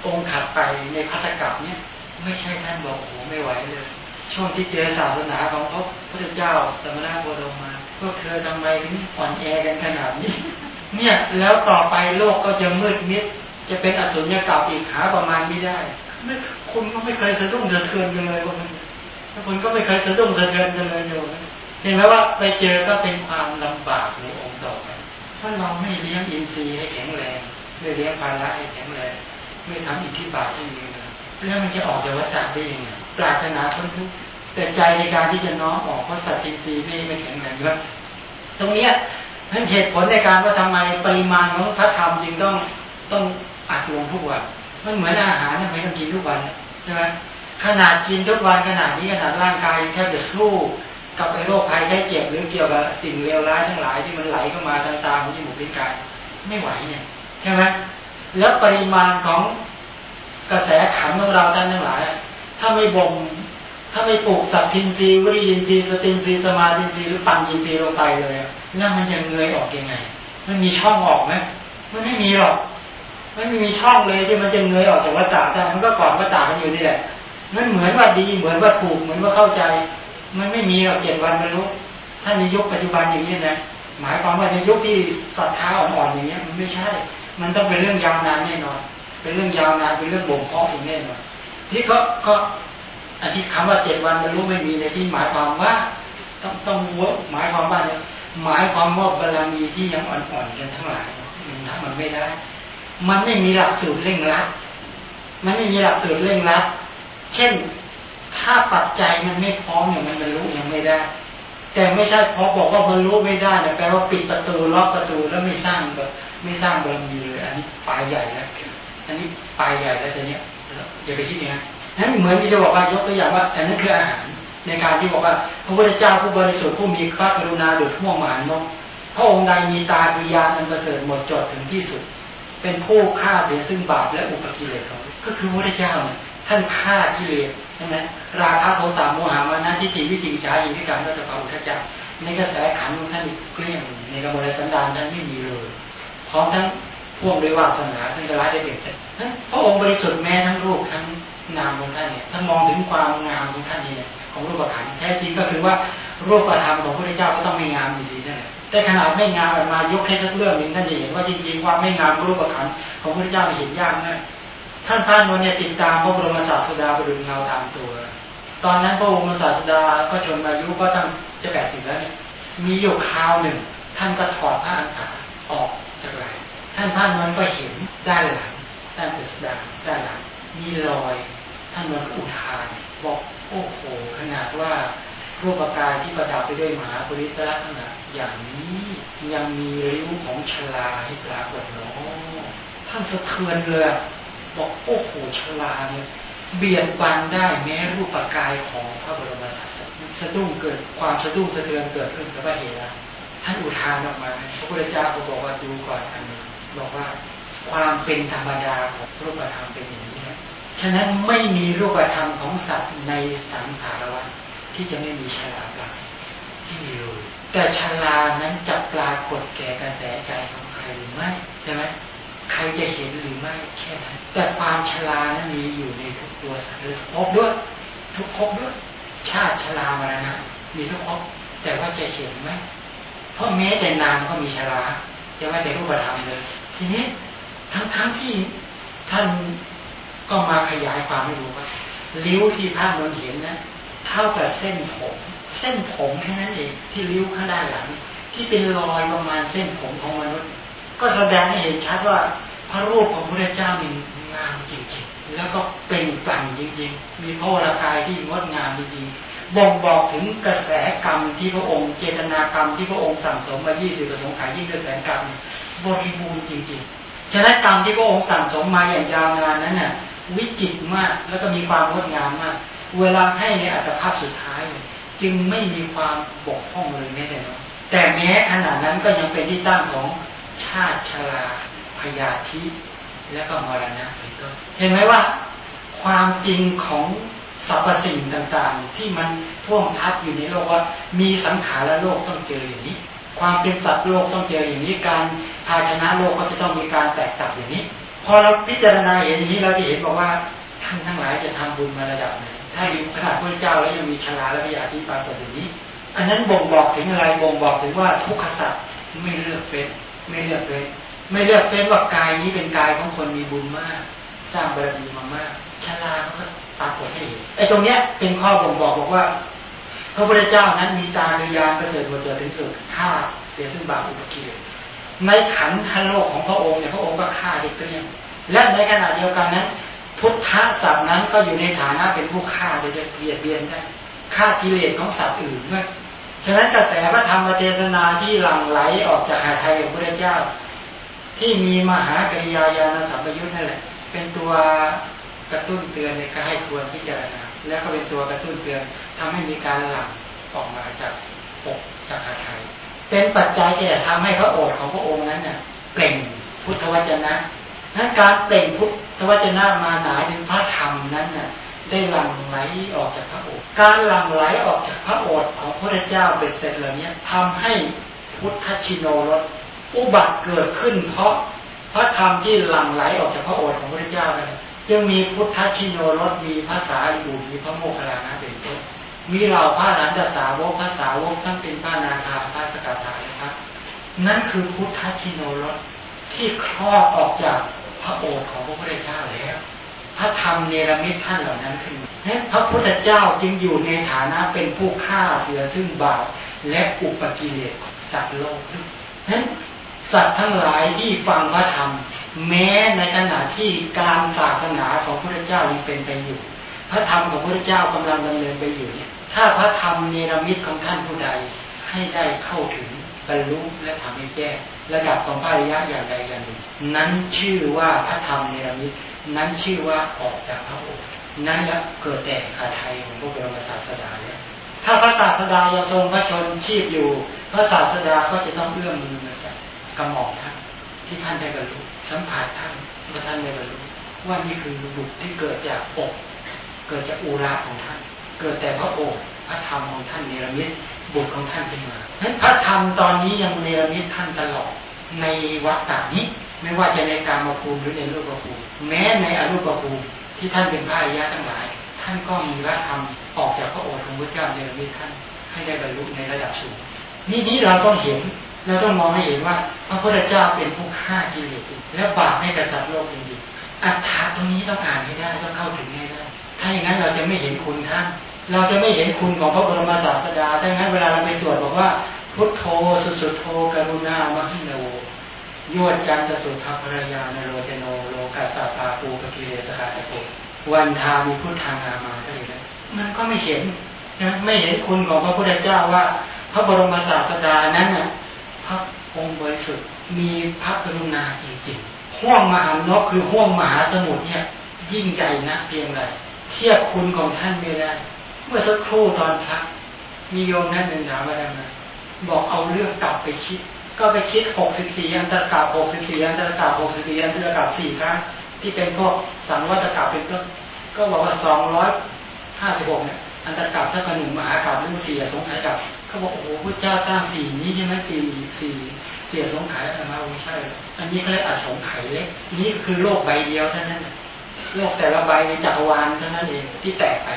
องค์ขัดไปในพัทธกับเนี่ย ไม่ใช่ท่านบอกโอ้โหไม่ไหวเลย ช่วงที่เจอศาสนาของพระพุทธเจ้าสมณะโคดมมาพวกเธอทำไมถึงอ่อนแอกันขนาดนี้ เนี่ยแล้วต่อไปโลกก็จะมืดมิด จะเป็นอสุญญากาศอีกหาประมาณไม่ได้ไม่คุณก็ไม่เคยสะดุ้งสะเทือนกันเลยว่าคุณก็ไม่เคยสะดุ้งสะเทือนกันเลยโยมเห็นไหมว่าไปเจอก็เป็นความลำบากในองค์ต่อไปถ้าเราไม่เลี้ยงอินทรีย์ให้แข็งแรงไม่เลี้ยงภาระให้แข็งแรง ไม่ทำอิทธิบาทให้ดีเลยแล้วมันจะออกจากวัฏฏะได้ยังไงปรารถนาพ้นทุกข์แต่ใจในการที่จะน้อมออกเพราะสัตว์อินทรีย์ไม่ไม่แข็งแรงเยอะตรงเนี้ยนั่นเหตุผลในการว่าทำไมปริมาณของพระธรรมจึงต้องต้องอัดลงทุกวันมันเหมือนอาหารทำไมต้องกินทุกวันใช่ไหมขนาดกินทุกวันขนาดนี้ขนาดร่างกายแทบจะสู้กับไอ้โรคภัยแค่เจ็บหรือเกี่ยวกับสิ่งเลวร้ายทั้งหลายที่มันไหลเข้ามาทางตาหูจมูกลิ้นกายไม่ไหวเนี่ยใช่ไหม แล้วปริมาณของกระแสขันของเราท่านทั้งหลาย ถ้าไม่บ่มถ้าไม่ปลูกสัตทินรีวิริยินรีสตินรีสมาธินรีหรือปัญญินรีลงไปเลยแล้วมันจะเงยออกยังไง มันมีช่องออกไหมมันไม่มีหรอกมันไม่มีช่องเลยที่มันจะเงยออกจากวัฏฏะแต่มันก็กอดวัฏฏะกันอยู่นี่แหละมันเหมือนว่าดีเหมือนว่าถูกเหมือนว่าเข้าใจ มันไม่มีหรอกเจ็ดวันมันรู้ถ้าในยุคปัจจุบันอย่างนี้นะหมายความว่าในยุคที่ศรัทธาอ่อนๆอย่างเงี้ยมันไม่ใช่ มันต้องเป็นเรื่องยาวนานแน่นอน เป็นเรื่องยาวนานเป็นเรื่องบ่มเพาะอีกแน่นอนที่ก็ก็อันที่คำว่าเจ็ดวันมันรู้ไม่มีในที่หมายความว่าต้องต้องวหมายความว่าเนี่ยหมายความว่าบารมีที่ยังอ่อนๆกันทั้งหลายมันทำมันไม่ได้ มันไม่มีหลักสูตรเร่งรัดมันไม่มีหลักสูตรเร่งรัดเช่นถ้าปัจจัยมันไม่พร้อมเนี่ยมันบรรลุยังไม่ได้ แต่ไม่ใช่พอบอกว่าบรรลุไม่ได้นี่ยแปลว่าปิดประตูล็อกประตูแล้วไม่สร้างแบบ ไม่สร้างบารมีเลยอันนี้ปลายใหญ่แล้วอันนี้ปลายใหญ่แล้วแต่เนี้ยอย่าไปคิดอย่างนั้นนั้นเหมือนที่จะบอกว่ายกตัวอย่างว่าอันนั้นคืออาหารในการที่บอกว่าพระพุทธเจ้าผู้บริสุทธิ์ผู้มีพระกรุณาดุจห่วงหมานนกพระองค์ใดมีตาปิยาอันประเสริฐหมดจดถึงที่สุด เป็นผู้ฆ่าเสียซึ่งบาปและอุปกิเลสเขาก็คือพระพุทธเจ้าเนี่ยท่านฆ่ากิเลสใช่ไหมราคะโทสะโมหะมานะที่จีวิจิกิจฉาอิทิการก็จะพระพุทธเจ้าในกระแสขันของท่านเกลี้ยงในกระบวนสันดานนั้นไม่มีเลย ร้อมทั้งพ่วงด้วยวาสนาท่านก็ร้ายได้เป็นเสร็จพระองค์บริสุทธิ์แม้ทั้งรูปทั้งนามของท่านเนี่ยถ้ามองถึงความงามของท่านเนี่ยของรูปขันแท้จริงก็คือว่ารูปธรรมของพระพุทธเจ้าก็ต้องไม่งามอยู่ดีนั่นแหละแต่ขนาดไม่งามออกมายกแค่สักเรื่องหนึ่งท่านจะเห็นว่าจริงๆความไม่งามรูปขันของพระพุทธเจ้าเห็นยากมากท่านท่านวันเนี่ยติดตามพระบรมศาสดาบรุษเงาตามตัว ตอนนั้นพระบรมศาสดาก็ชนอายุก็ตั้งจะแปดสิบแล้วเนี่ยมีอยู่คราวหนึ่ง ท่านก็ถอดผ้าอันสาออก จาไหลท่านท่านมันก็เห็นด้านหลังด้านปสดาด้านหลังมีรอย ท่านมันก็อุทานบอกโอ้โหขนาดว่ารูปกายที่ประดับไปด้วยมหาปริศลักษณะอย่างนี้ยังมีริ้วของชลาให้ปรากฏเนาท่านสะเทือนเลยบอกโอ้โหชลาเนี่ยเบียดบันได้แม้รูปกายของพระบรมศาสดาสะดุ้งเกิดความสะดุ้งสะเทือนเกิดขึ้นกับพระเหระ ท่านอุทานออกมาพระพุทธเจ้าก็บอกว่าดูก่อนอันนี้บอกว่าความเป็นธรรมดาของรูปธรรมเป็นอย่างนี้ฉะนั้นไม่มีรูปธรรมของสัตว์ในสังสารวัฏที่จะไม่มีชลาปรากที่มีเลยแต่ชลานั้นจะปรากฏแก่กระแสใจของใครหรือไม่ใช่ไหมใครจะเห็นหรือไม่แค่นั้นแต่ความชลานั้นมีอยู่ในทุกตัวสัตว์เลยพบด้วย ทุกพบด้วย ชาติชลามรณะมีทุกพบแต่ว่าจะเห็นไหม เพราะแม้แต่นามก็มีชลาจะว่าแต่รูปธรรมเลย ทีนี้ทั้งทั้งที่ท่านก็มาขยายความให้ดูว่าริ้วที่ภาพนนเห็นนะเท่ากับเส้นผม เส้นผมแค่นั้นเองที่ริ้วข้างด้านหลัง ที่เป็นรอยประมาณเส้นผมของมนุษย์ ก็แสดงให้เห็นชัดว่าพระรูปของพระเจ้ามีงามจริงๆ แล้วก็เป็นปลั่นจริงๆ มีพระวรากายที่งดงามจริงๆ บ่งบอกถึงกระแสกรรมที่พระองค์เจตนากรรมที่พระองค์สั่งสมมา 20 ประสงค์ขายยิ่งด้วยแสนกรรมบริบูรณ์จริงๆ ฉะนั้นกรรมที่พระองค์สั่งสมมาอย่างยาวนานนั้นน่ะวิจิตมากแล้วก็มีความงดงามมาก เวลาให้ในอัตภาพสุดท้าย จึงไม่มีความบกพร่องเลยแม้แต่น้อยแต่แม้ขนาดนั้นก็ยังเป็นที่ตั้งของชาติชราพยาธิและก็มรณะเป็นต้นเห็นไหมว่า ความจริงของ สรรพสิ่งต่างๆ ที่มันท่วมทับอยู่ในโลกว่า มีสังขารและโลกต้องเจออย่างนี้ ความเป็นสัตว์โลกต้องเจออย่างนี้การภาชนะโลกก็จะต้องมีการแตกต่างอย่างนี้ พอเราพิจารณาเห็นนี้เราจะเห็นบอกว่าท่านทั้งหลายจะทำบุญมาระดับไหนถ้าอยู่ขนาดพระเจ้าแล้วยังมีชลาและพยาธิปากฏอย่างนี้ อันนั้นบ่งบอกถึงอะไรบ่งบอกถึงว่าทุกขสัตว์ไม่เลือกเป็นไม่เลือกเป็นไม่เลือกเป็นว่ากายนี้เป็นกายของคนมีบุญมาก สร้างบารมีมามากชลาเขาก็ ปรากฏให้เห็นไอ้ตรงเนี้ยเป็นข้อบ่งบอกบอกว่า พระพุทธเจ้านั้นมีตาในยานประเสริฐบรเจริญถึงสุดฆ่าเสียซึ่งบาปอุปกิเลสในขันธ์โลกของพระองค์เนี่ยพระองค์ก็ฆ่าได้เกลี้ยงและในขณะเดียวกันนั้น พุทธสัตว์นั้นก็อยู่ในฐานะเป็นผู้ฆ่าโดยจะเบียดเบียนได้ฆ่ากิเลสของสัตว์อื่นด้วยฉะนั้นกระแสพระธรรมเทศนาที่หลั่งไหลออกจากหาไทยของพระเจ้า ที่มีมหากริยาญาณสัมปยุทธ์นั่นแหละ เป็นตัว กระตุ้นเตือนในการให้ควรพิจารณา แล้วก็เป็นตัวกระตุ้นเตือนทำให้มีการหลั่งออกมาจากปกจากหาไทยเป็นปัจจัยที่จะทำให้พระโอษฐ์ของพระองค์นั้นเนี่ยเปล่งพุทธวจนะนั้นการเปล่งพุทธวจนะมาหนาถึงพระธรรมนั้นน่ะได้หลั่งไหลออกจากพระโอษฐ์การหลั่งไหลออกจากพระโอษฐ์ของพระเจ้าเป็นเสร็จเหล่านี้ทำให้พุทธชิโนรสอุบัติเกิดขึ้นเพราะพระธรรมที่หลั่งไหลออกจากพระโอษฐ์ของพระเจ้านั้น จึงมีพุทธชิโนรสมีภาษาอูมีพระโมคคัลลานะเป็นต้นมีเหล่าพระหลานสาวกภาษาวกทั้งเป็นพระนาคาพระสกทานะครับ นั่นคือพุทธชิโนรสที่คลอดออกจากพระโอษฐ์ของพระพุทธเจ้าแล้วพระธรรมเนรมิตท่านเหล่านั้นขึ้นนั้นพระพุทธเจ้าจึงอยู่ในฐานะเป็นผู้ฆ่าเสือซึ่งบาปและอุปกิเลสสัตว์โลกนั้นสัตว์ทั้งหลายที่ฟังพระธรรม แม้ในขณะที่การศาสนาของพระเจ้ายังเป็นไปอยู่ พระธรรมของพระเจ้ากำลังดำเนินไปอยู่เนี่ย ถ้าพระธรรมเนรมิตของท่านผู้ใดให้ได้เข้าถึงบรรลุและทำให้แจ้งระดับของพระอริยะอย่างใดอย่างหนึ่งนั้นชื่อว่าพระธรรมเนรมิตนั้นชื่อว่าออกจากพระโอษฐ์นั้นละเกิดแต่ขาไทยของพระบรมศาสดาเนี่ยถ้าพระศาสดายังทรงพระชนชีพอยู่ พระศาสดาก็จะต้องเอื้อมมือมาจากกระหม่อมท่านที่ท่านได้บรรลุ สัมผัสท่านว่าท่านได้บรรลุว่านี่คือบุตรที่เกิดจากอกเกิดจากอุระของท่าน เกิดแต่พระโอษฐ์พระธรรมของท่านเนรมิตบุตรของท่านขึ้นมานั้นพระธรรมตอนนี้ยังเนรมิตท่านตลอดในวัฏฏานี้ ไม่ว่าจะในการมาภูมิหรือในรูปภูมิแม้ในอรูปภูมิที่ท่านเป็นพระอริยะทั้งหลาย ท่านก็มีพระธรรมออกจากพระโอษฐ์ของพระเจ้าเนรมิตท่านให้ได้บรรลุในระดับสูงนี่นี้เราต้องเห็น เราต้องมองให้เห็นว่าพระพุทธเจ้าเป็นผู้ฆ่ากิเลสและบาปให้กษัตริย์โลกจริงๆอัตถาตรงนี้ต้องอ่านให้ได้ต้องเข้าถึงให้ได้ถ้าอย่างนั้นเราจะไม่เห็นคุณท่านเราจะไม่เห็นคุณของพระบรมศาสดาถ้าอย่างนั้นเวลาเราไปสวดบอกว่า พุทโธสุสุโธกรุณามหิโนยวดจันตสุทภรยานโรเจโนโลกาสาปาปูปกิเลสขาตะโกวันทามีพุทธังามาก็เลยนะมันก็ไม่เห็นนะไม่เห็นคุณของพระพุทธเจ้าว่า พระบรมศาสดานั้นน่ะ พระองค์บริสุทธิ์มีพระกรุณาจริงๆห้วงมหานกคือห้วงมหาสมุทรเนี่ย ยิ่งใหญ่นะเพียงไรเทียบคุณของท่านไม่ได้ เมื่อสักครู่ตอนพักมีโยมนั่นหนึ่งถามว่าอะไรมบอกเอาเรื่องกลับไปคิด ก็ไปคิดหกสิบสี่อันตรกาบหกสิบสี่อันตรกาบหกสิบสี่อันตรกาบสี่ครั้งที่เป็นพวกสังวัตกาบเป็นต้นก็บอกว่าสองร้อยห้าสิบหกเนี่ยอันตรกาบถ้าขนุนมหากาบเรื่องสี่สงไขยกับ เขาบอกโอ้โหพระเจ้าสร้างสี่นี้ใช่ไหมสี่สี่เสียสงไขยอะไรมาไม่ใช่ อันนี้เขาเรียกอสงไขยเล็กนี่คือโลกใบเดียวเท่านั้นโลกแต่ละใบในจักรวาลเท่านั้นเองที่แตกไป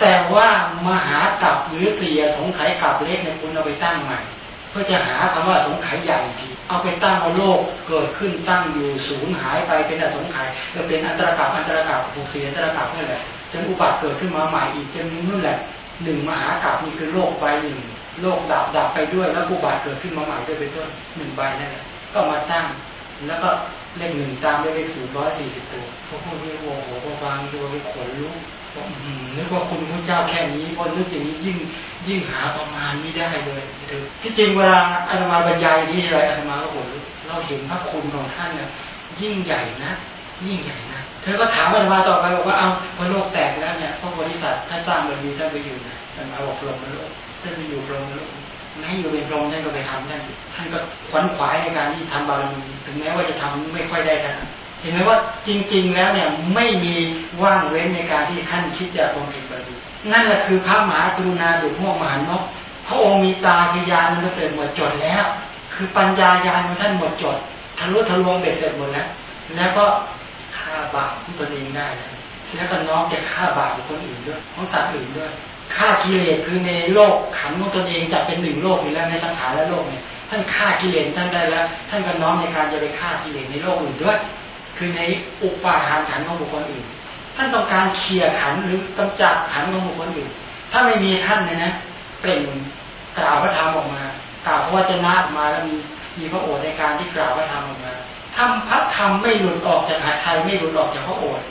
แต่ว่ามหากับหรือเสียสงไขยกับเล็กเนี่ยคุณเอาไปตั้งใหม่เพื่อจะหาคำว่าสงไขยใหญ่ทีเอาไปตั้งเอาโลกเกิดขึ้นตั้งอยู่สูญหายไปเป็นอสงไขยจะเป็นอันตรกับอันตรกับผูกเสียอันตรกับนี่แหละจนอุบัติเกิดขึ้นมาใหม่อีกจนนู่นแหละหนึ่งมหากราบนี่คือโลกใบหนึ่ง โลกดับดับไปด้วยแล้วกูบาทเกิดขึ้นมาใหม่ด้วยเป็นต้นหนึ่งใบนั่นแหละก็มาตั้ง แล้วก็เลขหนึ่งตามด้วยเลขศูนย์ร้อยสี่สิบตัวพวกพวกนี้โอ้โหพอฟังดูไปขนลุกนึกว่าคุณพระเจ้าแค่นี้พอนึกอย่างนี้ยิ่งยิ่งหาประมาณนี้ได้เลยที่จริงเวลาอาตมาบรรยายนี้อะไรอาตมาก็โหเราเห็นพระคุณของท่านเนี่ยยิ่งใหญ่นะยิ่งใหญ่นะเธอก็ถามอาตมาต่อไปบอกว่าเอาพอโลกแตกแล้วเนี่ยพระโพธิสัตว์ท่านสร้างบารมีท่านไปอยู่นะอาตมาบอกพรหมโลก ท่านไปอยู่พรหมโลกไม่อยู่เป็นพรหมท่านก็ไปทำท่านท่านก็ขวัญขวายในการที่ทำบารมีถึงแม้ว่าจะทำไม่ค่อยได้ขนาดเห็นไหมว่าจริง ๆ แล้วเนี่ยไม่มีว่างเว้นในการที่ท่านคิดจะบำเพ็ญบารมีนั่นแหละคือพระมหากรุณาดุจม่วงมหานกพระองค์มีตาคือยานมันเสร็จหมดจดแล้ว คือปัญญายานของท่านหมดจดทะลุทะลวงเบ็ดเสร็จหมดแล้วแล้วก็ฆ่าบาปของตนเองได้แล้วแล้วก็น้องจะฆ่าบาปของคนอื่นด้วยของสัตว์อื่นด้วย ฆ่ากิเลสคือในโลกขันของตนเองจะเป็นหนึ่งโลกอยู่แล้วในสังขารและโลกเนี่ยท่านฆ่ากิเลสท่านได้แล้ว ท่านก็น้อมในการจะไปฆ่ากิเลสในโลกอื่นด้วย คือในอุปาทานขันของบุคคลอื่น ท่านต้องการเคลียร์ขันหรือกำจัดขันของบุคคลอื่น ถ้าไม่มีท่านเนี่ยนะเปล่งกล่าวพระธรรมออกมากล่าวพระวจนะออกมาแล้วมีมีพระโอษฐ์ในการที่กล่าวพระธรรมออกมาทำพระธรรมไม่หลุดออกจากหาไทยไม่หลุดออกจากพระโอษฐ์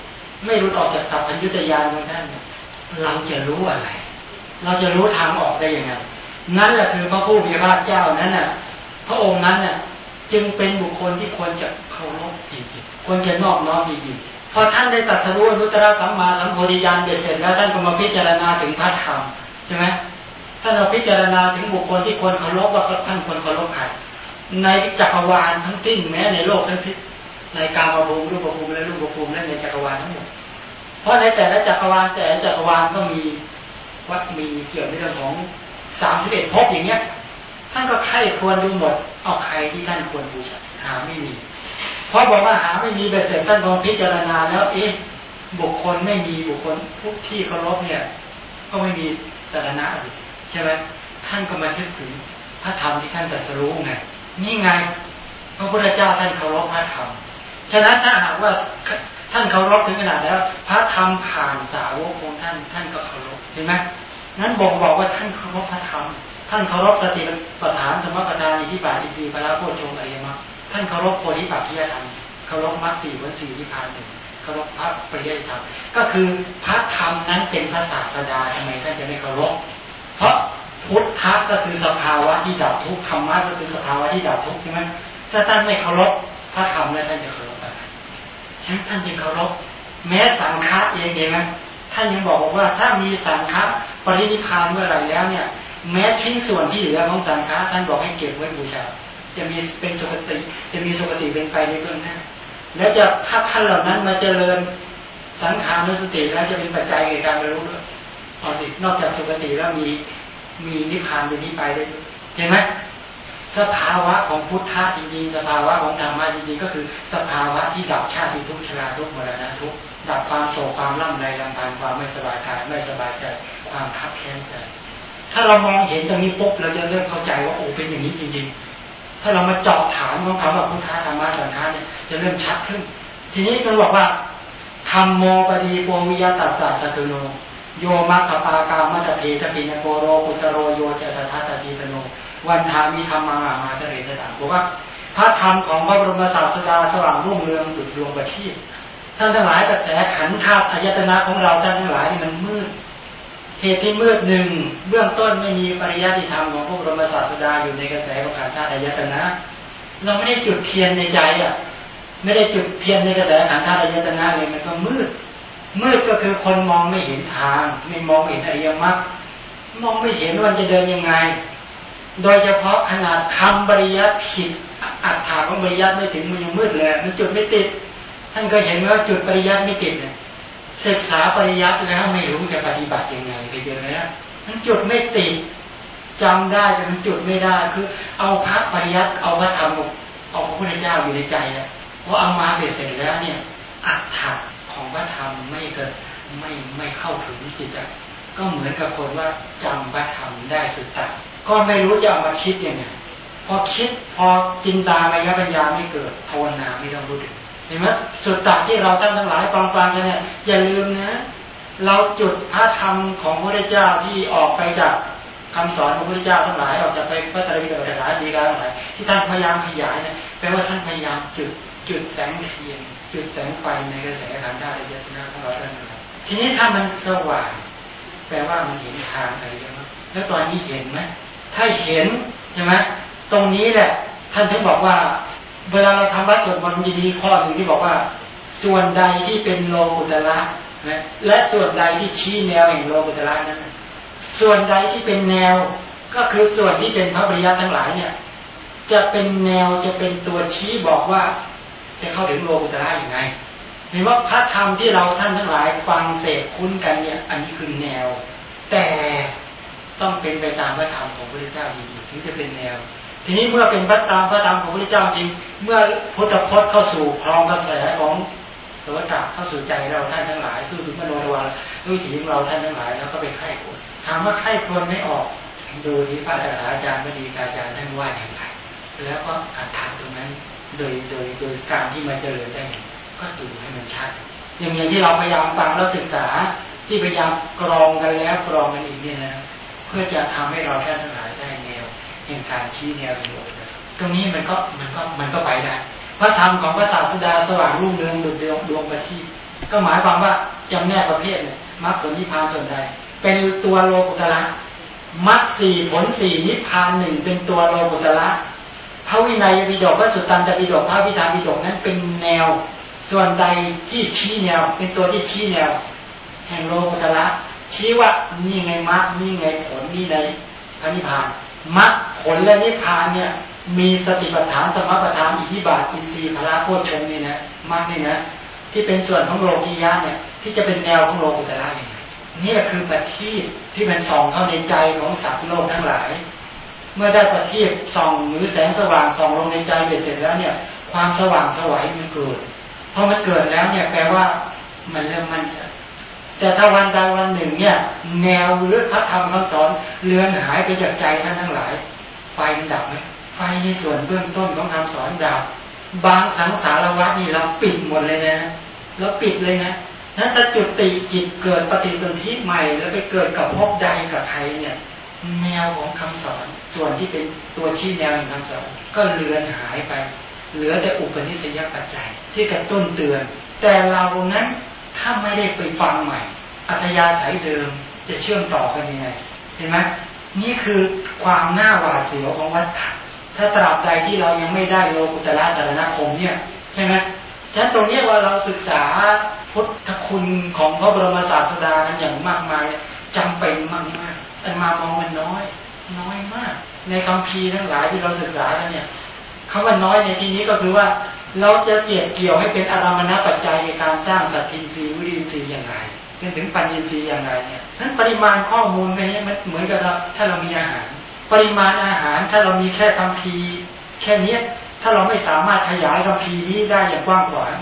ไม่หลุดออกจากสัพพัญญุตยานของท่านเราจะรู้อะไร เราจะรู้ทางออกได้ยังไง นั่นแหละคือพระผู้มีพระเจ้านั้นน่ะ พระองค์นั้นน่ะ จึงเป็นบุคคลที่ควรจะเคารพจริงๆควรจะนอบน้อมจริงๆพอท่านได้ตรัสรู้อนุตตรสัมมาสัมโพธิญาณเสร็จแล้วท่านก็มาพิจารณาถึงพระธรรมใช่ไหมท่านเราพิจารณาถึงบุคคลที่ควรเคารพว่าท่านควรเคารพใครในจักรวาลทั้งสิ้นแม้ในโลกทั้งสิ้นในกามภูมิรูปภูมิและรูปภูมิและในจักรวาลทั้งหมด เพราะในแต่ละจักรวาลแต่ละจักรวาลก็มี วัดมีเกี่ยวในเรื่องของสามสิบเอ็ดภพอย่างเงี้ย ท่านก็ใครควรดูหมด เอาใครที่ท่านควรบูชาหาไม่มี เพราะบอกว่าหาไม่มีเบ็ดเสร็จท่านลองพิจารณาแล้ว เอ๊ะ บุคคลไม่มีบุคคลทุกที่เคารพเนี่ย ก็ไม่มีสาระสิใช่ไหมท่านก็มาคิดถึงพระธรรมที่ท่านตรัสรู้ไงนี่ไงพระพุทธเจ้าท่านเคารพพระธรรม ฉะนั้นถ้าหากว่า ท่านเคารพถึงขนาดแล้ว พระธรรมผ่านสาวกของท่าน ท่านก็เคารพเห็นไหมนั้นบอกบอกว่าท่านเคารพพระธรรม ท่านเคารพสติปัฏฐานสมปัฏฐานอิทธิบาทอิสีพระโพชงอริยมรรคท่านเคารพโพธิปัจจยธรรมเคารพมรรคสี่วันสี่ที่ผ่านหนึ่งเคารพพระปริยธรรมก็คือพระธรรมนั้นเป็นพระศาสดาทำไมท่านจะไม่เคารพเพราะพุทธะก็คือสภาวะที่ดับทุกข์ธรรมะก็คือสภาวะที่ดับทุกข์ใช่ไหมถ้าท่านไม่เคารพพระธรรมแล้วท่านจะเคารพ ฉะนั้นท่านจึงเคารพแม้สังฆะเองเองนะท่านยังบอกว่าถ้ามีสังฆะปรินิพานเมื่อไหร่แล้วเนี่ย แม้ชิ้นส่วนที่เหลือของสังฆะท่านบอกให้เก็บไว้บูชาจะมีเป็นสุคติ จะมีสุคติเป็นไปในเบื้องหน้าแล้วจะถ้าท่านเหล่านั้นมาเจริญสังขานุสติแล้วจะเป็นปัจจัยในการบรรลุด้วยเอาสินอกจากสุคติแล้วมีมีนิพพานเป็นที่ไปได้เห็นไหม สภาวะของพุทธะจริงๆ สภาวะของธรรมะจริงๆ ก็คือสภาวะที่ดับชาติทุกชราทุกมรณะทุกดับความโศกความล่ำไรลำพันความไม่สบายกายไม่สบายใจความคับแค้นใจ ถ้าเรามองเห็นตรงนี้ปุ๊บเราจะเริ่มเข้าใจว่าโอ้เป็นอย่างนี้จริง ๆ ถ้าเรามาเจาะฐานของคำว่าพุทธะธรรมะสังขารเนี่ยจะเริ่มชัดขึ้น ทีนี้ก็บอกว่าธรรมโมปดีโปวิยตัสสะสตุโนโยมัคคปากามัตเพตปินโกโรกุตโรโยเจตทัตติตโน วันทามีธรรมามาทะเลสถานบอกว่าพระธรรมของพระบรมศาสดาสว่างรุ่งเรืองดุจดวงประทีปท่านทั้งหลายกระแสขันธ์ธาตุอายตนะของเราท่านทั้งหลายนี่มันมืดเหตุที่มืดหนึ่งเบื้องต้นไม่มีปริยัติธรรมของพระบรมศาสดาอยู่ในกระแสของขันธ์ธาตุอายตนะ เราไม่ได้จุดเทียนในใจอะ ไม่ได้จุดเทียนในกระแสขันธ์ธาตุอายตนะเลยมันก็มืด มืดก็คือคนมองไม่เห็นทาง ไม่มองเห็นอริยมรรคมองไม่เห็นว่าจะเดินยังไง โดยเฉพาะขนาดคำบริยัติผิดอัตถาของบริยัติไม่ถึงมันยังมืดเลยมันจุดไม่ติด ท่านก็เห็นว่าจุดปริยัติไม่ติดเนี่ยศึกษาปริยัติแล้วไม่รู้จะปฏิบัติยังไงไปเจอไหมนะมันจุดไม่ติดจำได้แต่มันจุดไม่ได้คือ เอาพระปริยัติเอาพระธรรมเอาพระพุทธเจ้าอยู่ในใจแล้วพอเอามาเบ็ดเสร็จแล้วเนี่ยอัตถะของพระธรรมไม่เกิดไม่ไม่เข้าถึงจิตใจก็เหมือนกับคนว่าจำพระธรรมได้สุดตา ก็ไม่รู้จะเอามาคิดยังไงพอคิดพอจินตามายปัญญาไม่เกิดภาวนาไม่ต้องรู้ถึงเห็นไหมสุดตาที่เราท่านทั้งหลายฟังฟังกันเนี่ยอย่าลืมนะ เราจุดพระธรรมของพระเจ้าที่ออกไปจากคำสอนของพระเจ้าทั้งหลายออกจากไปพระตรีปิฎกทั้งหลายดีการทั้งหลายที่ท่านพยายามขยายเนี่ยแปลว่าท่านพยายามจุดจุดแสงเทียนจุดแสงไฟในกระแสขันธ์ธาตุยตนะของเราท่านทีนี้ถ้ามันสว่างแปลว่ามันเห็นทางอะไรเยอะแล้วตอนนี้เห็นไหม ถ้าเห็นใช่ไหมตรงนี้แหละ ท่านถึงบอกว่า เวลาเราทำวัดสวดมนต์จะมีข้อหนึ่งที่บอกว่า ส่วนใดที่เป็นโลกุตละนะและส่วนใดที่ชี้แนวแห่งโลกุตละนั้นส่วนใดที่เป็นแนวก็คือส่วนที่เป็นพระปริยัติทั้งหลายเนี่ย จะเป็นแนวจะเป็นตัวชี้บอกว่า จะเข้าถึงโลกุตระอย่างไงเห็นว่าพระธรรมที่เราท่านทั้งหลายฟังเสพคุ้นกันเนี่ย อันนี้คือแนว แต่ ต้องเป็นไปตามพระธรรมของพระเจ้าจริงๆถึงจะเป็นแนว ทีนี้เมื่อเป็นพระตามพระธรรมของพระเจ้าจริง เมื่อพุทธพจน์เข้าสู่คลองกระแสของสวัสดิ์เข้าสู่ใจเราท่านทั้งหลายสู้ถึงมโนทวารวิถีของเราท่านทั้งหลายแล้วก็ไปไข้ควรถามว่าไข้ควรไม่ออกดูที่พระอาจารย์พอดีอาจารย์ท่านว่าอย่างไรแล้วก็อัดทานตรงนั้นโดยโดยโดยการที่มาเจริญได้ก็ดูให้มันชัดอย่างอย่างที่เราพยายามฟังแล้วศึกษาที่พยายามกรองกันแล้วกรองกันอีกเนี่ยนะ เพื่อจะทำให้เราท่านทั้งหลายได้แนวแห่งการชี้แนวประโยชน์ตรงนี้มันก็มันก็มันก็ไปได้พระธรรมของพระศาสดาสว่างรุ่งเรืองดุจดวงประทีปก็หมายความว่าจำแนกประเภทเนี่ยมรรคผลนิพพานส่วนใด เป็นตัวโลกุตระมรรคสี่ผลสี่นิพพานหนึ่งเป็นตัวโลกุตระพระวินัยวิดกพระสุตตันตปิฎกพระวิธามปิฎกนั้นเป็นแนว ส่วนใดที่ชี้แนว เป็นตัวที่ชี้แนว แห่งโลกุตระ ชี้ว่านี่ไงมรรคนี่ไงผลนี่ในพระนิพพานมรรคผลและนิพพานเนี่ยมีสติปัฏฐานสมปัฏฐานอิทธิบาทอินทรีย์พระโพชฌงนี่นะมากนี่นะที่เป็นส่วนของโลกียะเนี่ย ที่จะเป็นแนวของโลกุตระเอย่างนี่คือปฏิบที่มันส่องเข้าในใจของสัตว์โลกทั้งหลาย เมื่อได้ปฏิบส่องหรือแสงสว่างส่องลงในใจเสร็จแล้วเนี่ย ความสว่างสวัยมันเกิดพอมันเกิดแล้วเนี่ยแปลว่ามันเริ่มมัน แต่ถ้าวันใดวันหนึ่งเนี่ย แนวหรือพระธรรมคำสอนเลือนหายไปจากใจท่านทั้งหลาย ไฟมันดับไหมไฟในส่วนเบื้องต้นของคำสอนดับบางสังสารวัตนี่เราปิดหมดเลยนะเราปิดเลยนะนั้นถ้าจุดติจิตเกิดปฏิสนธิใหม่ แล้วไปเกิดกับพบใดกับใครเนี่ย แนวของคำสอนส่วนที่เป็นตัวชี้แนวของคำสอนก็เลือนหายไป เหลือแต่อุปนิสัยปัจจัย ที่กระตุ้นเตือน แต่เรานั้น ถ้าไม่ได้ไปฟังใหม่ อัธยาศัยเดิมจะเชื่อมต่อกันยังไงเห็นไหมนี่คือความน่าหวาดเสียวของวัฏฏะถ้าตราบใดที่เรายังไม่ได้โลกุตระสารณคมเนี่ยใช่ไหมฉะนั้นตรงนี้ว่าเราศึกษาพุทธคุณของพระบรมศาสดานั้นอย่างมากมายจำเป็นมากมากแต่มามองมันน้อย น้อยมาก ในคำพีทั้งหลายที่เราศึกษาแล้วเนี่ย คำว่าน้อยในที่นี้ก็คือว่า เราจะเกี่ยวเกี่ยวให้เป็นอารมณปัจจัยในการสร้างสัตทินรีวิรินรีอย่างไรจนถึงปัญญีรีอย่างไรเนี่ยนั้นปริมาณข้อมูลในนี้มันเหมือนกับถ้าเรามีอาหาร ปริมาณอาหารถ้าเรามีแค่คำพีแค่เนี้ยถ้าเราไม่สามารถขยายคำพีนี้ได้อย่างกว้างขวาง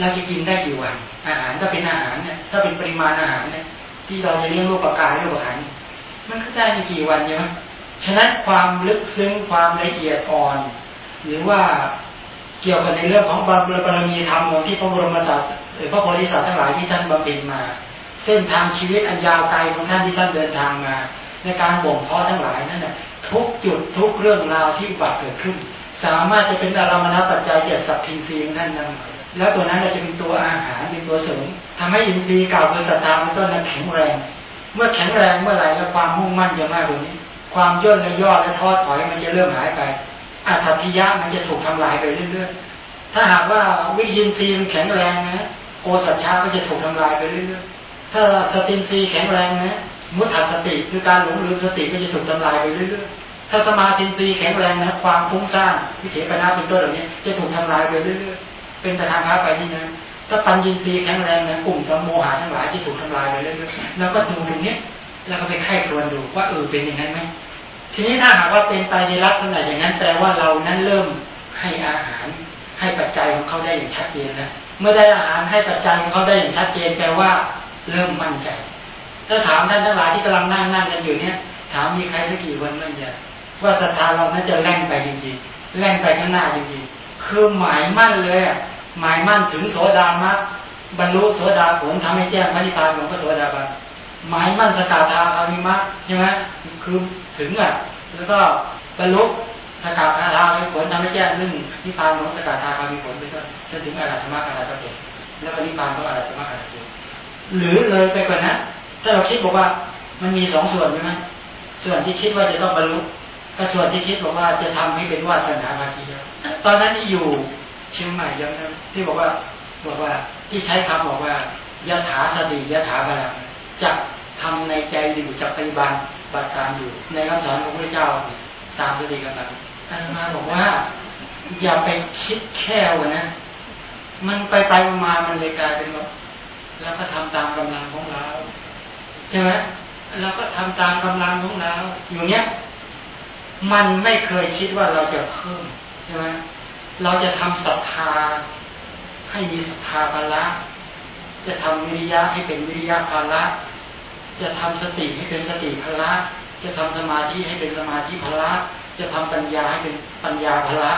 เราจะกินได้กี่วัน อาหารถ้าเป็นอาหารเนี่ยถ้าเป็นปริมาณอาหารเนี่ยที่เราจะเลี้ยงรูปกายรูปขันมันก็ได้ไม่กี่วันใช่ไหมฉะนั้นความลึกซึ้งความละเอียดอ่อน หรือว่าเกี่ยวกับในเรื่องของบารมีธรรมของที่พระบรมศาสตร์หรือพระโพธิสัตว์ทั้งหลายที่ท่านบำเพ็ญมา เส้นทางชีวิตอันยาวไกลของท่านที่ท่านเดินทางมา ในการบ่มเพาะทั้งหลายนั่นแหละทุกจุดทุกเรื่องราวที่บัติเกิดขึ้น สามารถจะเป็นอารมณปัจจัยแก่สัพพินทรีย์นั่นนั่นแล้วตัวนั้นจะเป็นตัวอาหารเป็นตัวเสริมทำให้อินทรีย์เก่าคือศรัทธาเป็นต้นนั้นแข็งแรง เมื่อแข็งแรงเมื่อไหร่แล้วความมุ่งมั่นจะมากกว่านี้ ความย่นและย่อและท้อถอยมันจะเริ่มหายไป อสัตถิยะมันจะถูกทำลายไปเรื่อยๆ ถ้าหากว่าวิญญาณซีมันแข็งแรงนะโอสัจฉาก็จะถูกทำลายไปเรื่อยๆ ถ้าสตินซีแข็งแรงนะมุตถสติคือการหลงลืมสติก็จะถูกทำลายไปเรื่อยๆ ถ้าสมาธินีแข็งแรงนะความฟุ้งซ่านวิเถปนาเป็นต้นเหล่านี้จะถูกทำลายไปเรื่อยๆ เป็นแต่ทางค้าไปนี่นะถ้าปัญญีนีแข็งแรงนะกลุ่มสมโมหะทั้งหลายจะถูกทำลายไปเรื่อยๆ แล้วก็ดูตรงนี้แล้วก็ไปไข้ครวนดูว่าเออเป็นอย่างนั้นไหม ทีนี้ถ้าหากว่าเป็นไปในลักษณะอย่างนั้นแปลว่าเรานั้นเริ่มให้อาหารให้ปัจจัยของเขาได้อย่างชัดเจนนะเมื่อได้อาหารให้ปัจจัยของเขาได้อย่างชัดเจนแปลว่าเริ่มมั่นใจถ้าถามท่านทั้งหลายที่กำลังนั่งนั่งกันอยู่เนี่ย ถามมีใครสักกี่วันมันจะว่าศรัทธาเรานั้นจะแล่นไปจริงๆแล่นไปข้างหน้าจริงๆคือหมายมั่นเลยอะหมายมั่นถึงโสดามับรรลุโสดาผลทำให้แจ้งพระนิพพานของพระโสดาบัน หมายมั่นสกาธาคามิมะใช่ไหมคือถึงอะ แล้วก็บรรลุสกาธาคามิผลทำให้แจ้งซึ่งนิพพานของสกาธาคามิผลไปจนถึงอรหัตมรรคอรหัตผลแล้วก็นิพพานของอรหัตมรรคอรหัตผลหรือเลยไปกว่านั้นถ้าเราคิดบอกว่ามันมีสองส่วนใช่ไหมส่วนที่คิดว่าจะต้องบรรลุกับส่วนที่คิดบอกว่าจะทำให้เป็นวาสนาภาคีตอนนั้นที่อยู่เชียงใหม่ยังที่บอกว่าบอกว่าที่ใช้คำบอกว่ายะถาสติยะถาพลัง จะทำในใจอยู่จะปฏิบัติบัติการอยู่ ในคำสอนของพระเจ้าตามสติกำลังท่านมาบอกว่า อย่าไปคิดแค่วนะมันไปไปมามันเลยกลายเป็นว่าแล้วก็ทำตามกำลังของเราใช่ไหมเราก็ทำตามกำลังของเราอยู่เนี้ยมันไม่เคยคิดว่าเราจะเพิ่มใช่ไหมเราจะทำศรัทธาให้มีศรัทธาภละจะทำวิริยะให้เป็นวิริยะภละ จะทำสติให้เป็นสติภละ จะทำสมาธิให้เป็นสมาธิภละ จะทำปัญญาให้เป็นปัญญาภละ